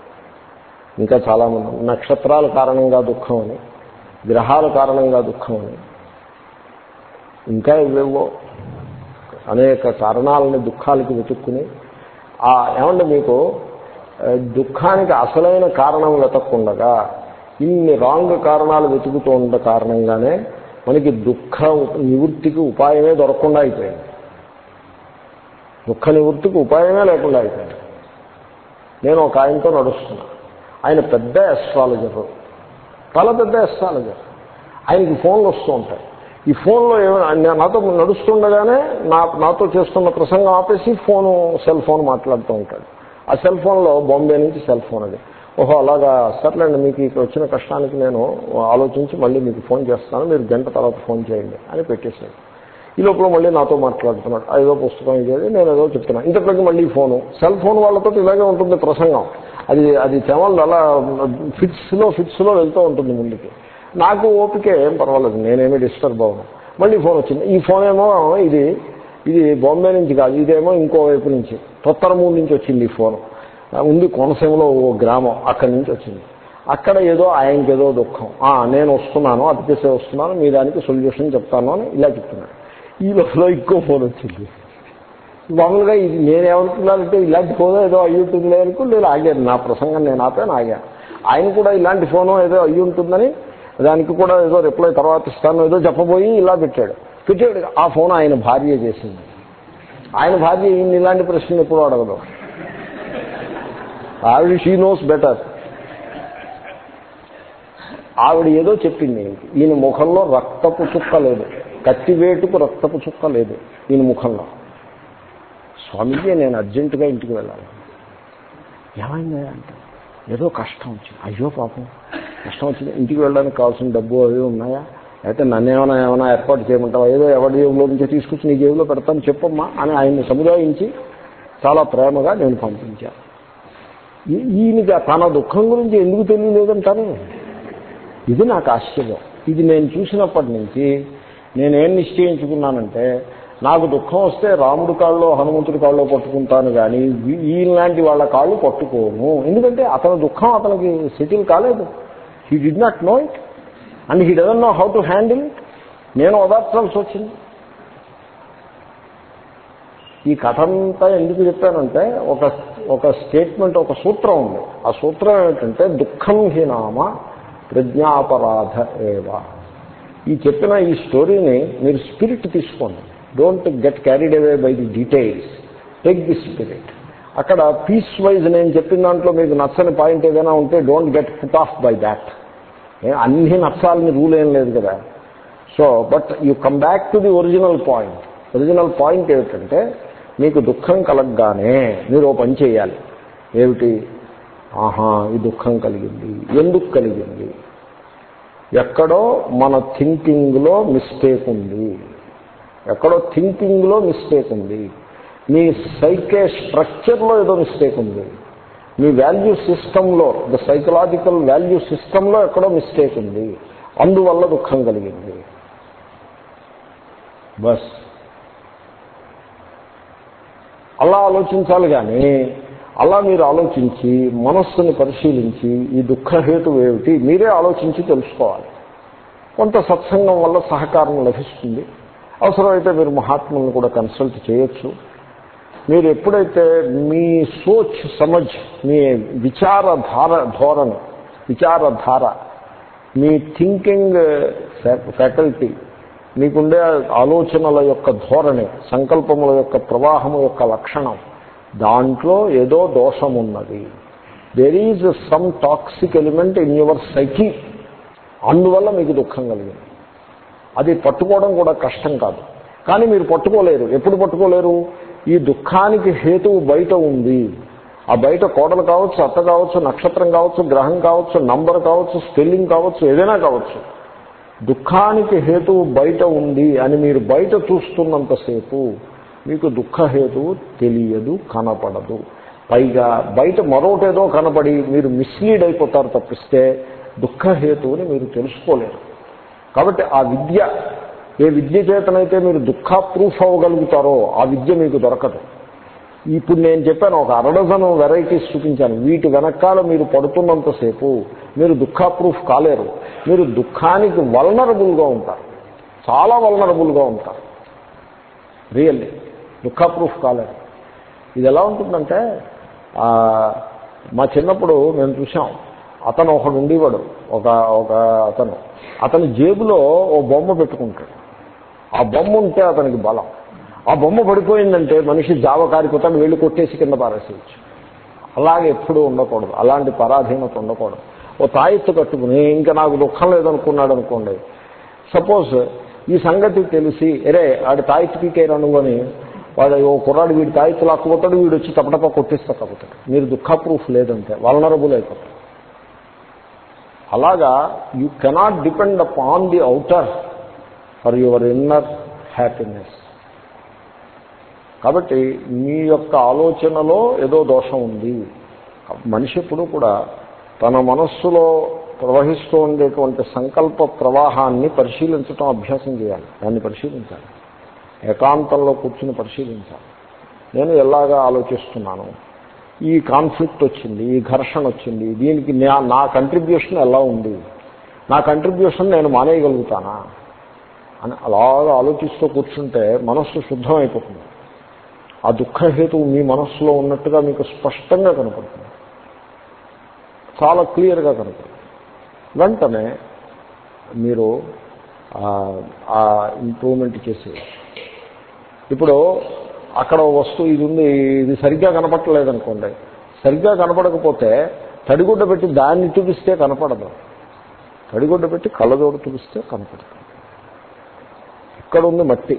ఇంకా చాలామంది నక్షత్రాల కారణంగా దుఃఖం అని గ్రహాల కారణంగా దుఃఖం అని. ఇంకా ఇవేవో అనేక కారణాలని దుఃఖాలకి వెతుక్కుని ఆ ఏమంటే మీకు దుఃఖానికి అసలైన కారణం వెతకుండగా ఇన్ని రాంగ్ కారణాలు వెతుకుతూ ఉండ కారణంగానే మనకి దుఃఖ నివృత్తికి ఉపాయమే దొరకకుండా అయిపోయింది. దుఃఖ నివృత్తికి ఉపాయమే లేకుండా అయిపోయింది. నేను ఒక ఆయనతో నడుస్తున్నా. ఆయన పెద్ద ఎస్ట్రాలజర్ చాలా పెద్ద ఎస్ట్రాలజర్ ఆయనకి ఫోన్లు వస్తూ ఉంటాయి. ఈ ఫోన్లో ఏమైనా నాతో నడుస్తుండగానే నా నాతో చేస్తున్న ప్రసంగం ఆపేసి ఫోను సెల్ ఫోన్ మాట్లాడుతూ ఉంటాడు. ఆ సెల్ ఫోన్లో బాంబే నుంచి సెల్ ఫోన్ అది. ఓహో అలాగా. సర్లేండి మీకు ఇక్కడ వచ్చిన కష్టానికి నేను ఆలోచించి మళ్ళీ మీకు ఫోన్ చేస్తాను. మీరు గంట తర్వాత ఫోన్ చేయండి అని పెట్టేశాడు. ఈ లోపల మళ్ళీ నాతో మాట్లాడుతున్నాడు. ఏదో పుస్తకం ఇదేది నేను ఏదో చెప్తున్నాను ఇంతలోకి మళ్ళీ ఫోను. సెల్ ఫోన్ వాళ్ళతో ఇలాగే ఉంటుంది ప్రసంగం. అది అది తెమలు అలా ఫిట్స్లో ఫిట్స్లో వెళ్తూ ఉంటుంది ముందుకి. నాకు ఓపిక ఏం పర్వాలేదు. నేనేమీ డిస్టర్బ్ అవ్వను. మళ్ళీ ఫోన్ వచ్చింది. ఈ ఫోన్ ఏమో ఇది ఇది బాంబే నుంచి కాదు ఇదేమో ఇంకో వైపు నుంచి తొత్తరమూడు నుంచి వచ్చింది ఈ ఫోన్. ఉంది కోనసీమలో ఓ గ్రామం అక్కడి నుంచి వచ్చింది. అక్కడ ఏదో ఆయనకి ఏదో దుఃఖం నేను వస్తున్నాను అతికేసే వస్తున్నాను మీ దానికి సొల్యూషన్ చెప్తాను అని ఇలా చెప్తున్నాడు. ఈ లోపల ఇంకో ఫోన్ వచ్చింది. మామూలుగా ఇది నేనేమనుకున్నానంటే ఇలాంటి ఫోన్ ఏదో అయ్యి ఉంటుంది అనుకుని నేను ఆగాను. నా ప్రసంగం నేను ఆపాను ఆగాను. ఆయన కూడా ఇలాంటి ఫోను ఏదో అయ్యి ఉంటుందని దానికి కూడా ఏదో రిప్లై తర్వాత ఇస్తాను ఏదో చెప్పబోయి ఇలా పెట్టాడు. పెట్టాడు. ఆ ఫోన్ ఆయన భార్య చేసింది. ఆయన భార్య ఈయన ఇలాంటి ప్రశ్నలు ఎప్పుడు అడగదు. ఆవిడ షీ నోస్ బెటర్ ఆవిడ ఏదో చెప్పింది. ఈయన ముఖంలో రక్తపు చుక్క లేదు. కత్తివేటుకు రక్తపు చుక్క లేదు ఈయన ముఖంలో. స్వామీజీ నేను అర్జెంటుగా ఇంటికి వెళ్ళాలి. ఏమైంది అంటే ఏదో కష్టం వచ్చింది. అయ్యో పాపం కష్టం వచ్చింది. ఇంటికి వెళ్ళడానికి కావాల్సిన డబ్బు అవి ఉన్నాయా? అయితే నన్ను ఏమైనా ఏమైనా ఏర్పాటు చేయమంటావా? ఏదో ఎవరి జేబులో నుంచి తీసుకొచ్చి నీ జేబులో పెడతాను చెప్పమ్మా అని ఆయన్ని సముదాయించి చాలా ప్రేమగా నేను పంపించాను ఈయనకి తన దుఃఖం గురించి ఎందుకు తెలియలేదంటాను ఇది నాకు ఆశ్చర్యం. ఇది నేను చూసినప్పటి నుంచి నేనేం నిశ్చయించుకున్నానంటే నాకు దుఃఖం వస్తే రాముడి కాళ్ళలో హనుమంతుడి కాళ్ళో పట్టుకుంటాను కానీ ఈయనలాంటి వాళ్ళ కాళ్ళు పట్టుకోను. ఎందుకంటే అతని దుఃఖం అతనికి సెటిల్ కాలేదు. He did not know it and he doesn't know how to handle it నేను ఓదార్చాల్సి వచ్చింది ఈ కథ అంతా ఎందుకు చెప్పానంటే ఒక ఒక స్టేట్మెంట్ ఒక సూత్రం ఉంది. ఆ సూత్రం ఏమిటంటే దుఃఖం హీనామ ప్రజ్ఞాపరాధ ఏవా. ఈ చెప్పిన ఈ స్టోరీని మీరు స్పిరిట్ తీసుకోండి. Don't get carried away by the details take the spirit అక్కడ పీస్ వైజ్ నేను చెప్పిన దాంట్లో మీకు నచ్చని పాయింట్ ఏదైనా ఉంటే don't get put off by that అన్ని నచ్చాలని రూల్ ఏం లేదు కదా. So but you come back to the original point original point ఏమిటంటే మీకు దుఃఖం కలగగానే మీరు ఓ పని చేయాలి. ఏమిటి? ఆహా ఈ దుఃఖం కలిగింది. ఎందుకు కలిగింది? ఎక్కడో మన థింకింగ్లో మిస్టేక్ ఉంది. ఎక్కడో థింకింగ్లో మిస్టేక్ ఉంది. మీ సైకే స్ట్రక్చర్లో ఏదో మిస్టేక్ ఉంది. మీ వాల్యూ సిస్టంలో ద సైకలాజికల్ వాల్యూ సిస్టంలో ఎక్కడో మిస్టేక్ ఉంది. అందువల్ల దుఃఖం కలిగింది. బస్. అలా ఆలోచించాలి కానీ అలా మీరు ఆలోచించి మనస్సును పరిశీలించి ఈ దుఃఖహేతు ఏమిటి మీరే ఆలోచించి తెలుసుకోవాలి. కొంత సత్సంగం వల్ల సహకారం లభిస్తుంది. అవసరమైతే మీరు మహాత్ములను కూడా కన్సల్ట్ చేయొచ్చు. మీరు ఎప్పుడైతే మీ సోచ్ సమజ్ మీ విచారధార ధోరణి విచారధార మీ థింకింగ్ ఫ్యాకల్టీ మీకుండే ఆలోచనల యొక్క ధోరణి సంకల్పముల యొక్క ప్రవాహము యొక్క లక్షణం దాంట్లో ఏదో దోషం ఉన్నది there is some toxic element in your psyche అందువల్ల మీకు దుఃఖం కలిగింది. అది పట్టుకోవడం కూడా కష్టం కాదు. కానీ మీరు పట్టుకోలేరు. ఎప్పుడు పట్టుకోలేరు? ఈ దుఃఖానికి హేతువు బయట ఉంది. ఆ బయట కోడలు కావచ్చు అత్త కావచ్చు నక్షత్రం కావచ్చు గ్రహం కావచ్చు నంబర్ కావచ్చు స్పెల్లింగ్ కావచ్చు ఏదైనా కావచ్చు. దుఃఖానికి హేతువు బయట ఉంది అని మీరు బయట చూస్తున్నంతసేపు మీకు దుఃఖహేతువు తెలియదు కనపడదు. పైగా బయట మరొకటేదో కనపడి మీరు మిస్లీడ్ అయిపోతారు తప్పిస్తే దుఃఖహేతువుని మీరు తెలుసుకోలేరు. కాబట్టి ఆ విద్య ఏ విద్య చేతనైతే మీరు దుఃఖ ప్రూఫ్ అవ్వగలుగుతారో ఆ విద్య మీకు దొరకదు. ఇప్పుడు నేను చెప్పాను ఒక అరడజను వెరైటీస్ చూపించాను. వీటి వెనకాల మీరు పడుతున్నంతసేపు మీరు దుఃఖ ప్రూఫ్ కాలేరు. మీరు దుఃఖానికి వల్నరబుల్గా ఉంటారు. చాలా వల్నరబుల్గా ఉంటారు. రియల్లీ దుఃఖ ప్రూఫ్ కాలేదు. ఇది ఎలా ఉంటుందంటే మా చిన్నప్పుడు మేము చూసాం అతను ఒకడు ఉండేవాడు ఒక ఒక అతను. అతని జేబులో ఓ బొమ్మ పెట్టుకుంటాడు. ఆ బొమ్మ ఉంటే అతనికి బలం. ఆ బొమ్మ పడిపోయిందంటే మనిషి జావ కారిపోతాను వెళ్ళి కొట్టేసి కింద పారేసేయచ్చు. అలాగే ఎప్పుడూ ఉండకూడదు. అలాంటి పరాధీనత ఉండకూడదు. ఓ తాయెత్తు కట్టుకుని ఇంకా నాకు దుఃఖం లేదనుకున్నాడు అనుకోండి. సపోజ్ ఈ సంగతి తెలిసి అరే ఆడి తాయెత్తు పీకేరా నువ్వు అని వాడు ఓ కుర్రాడు వీడి తాయెత్తు లాక్కుపోతాడు వీడు వచ్చి తప్పటప్ప కొట్టిస్తా తప్పుతాడు. మీరు దుఃఖ ప్రూఫ్ లేదంటే వలనరబుల్ అయిపోతాడు. అలాగా you cannot depend on the outer for your inner happiness కాబట్టి మీ యొక్క ఆలోచనలో ఏదో దోషం ఉంది. మనిషి ఎప్పుడూ కూడా తన మనస్సులో ప్రవహిస్తూ ఉండేటువంటి సంకల్ప ప్రవాహాన్ని పరిశీలించడం అభ్యాసం చేయాలి. దాన్ని పరిశీలించాలి. ఏకాంతంలో కూర్చుని పరిశీలించాలి. నేను ఎలాగా ఆలోచిస్తున్నాను? ఈ కాన్ఫ్లిక్ట్ వచ్చింది ఈ ఘర్షణ వచ్చింది దీనికి నా కంట్రిబ్యూషన్ ఎలా ఉంది? నా కంట్రిబ్యూషన్ నేను మానేయగలుగుతానా? అని అలాగా ఆలోచిస్తూ కూర్చుంటే మనస్సు శుద్ధం అయిపోతుంది ఆ దుఃఖహేతువు మీ మనస్సులో ఉన్నట్టుగా మీకు స్పష్టంగా కనపడుతుంది. చాలా క్లియర్గా కనపడుతుంది. వెంటనే మీరు ఇంప్రూవ్మెంట్ చేసి. ఇప్పుడు అక్కడ వస్తువు ఇది ఉంది ఇది సరిగ్గా కనపడలేదు అనుకోండి సరిగ్గా కనపడకపోతే తడిగుడ్డ పెట్టి దాన్ని చూపిస్తే కనపడదు. తడిగుడ్డ పెట్టి కళ్ళజోడు చూపిస్తే కనపడుతుంది ఇక్కడ ఉంది మట్టి.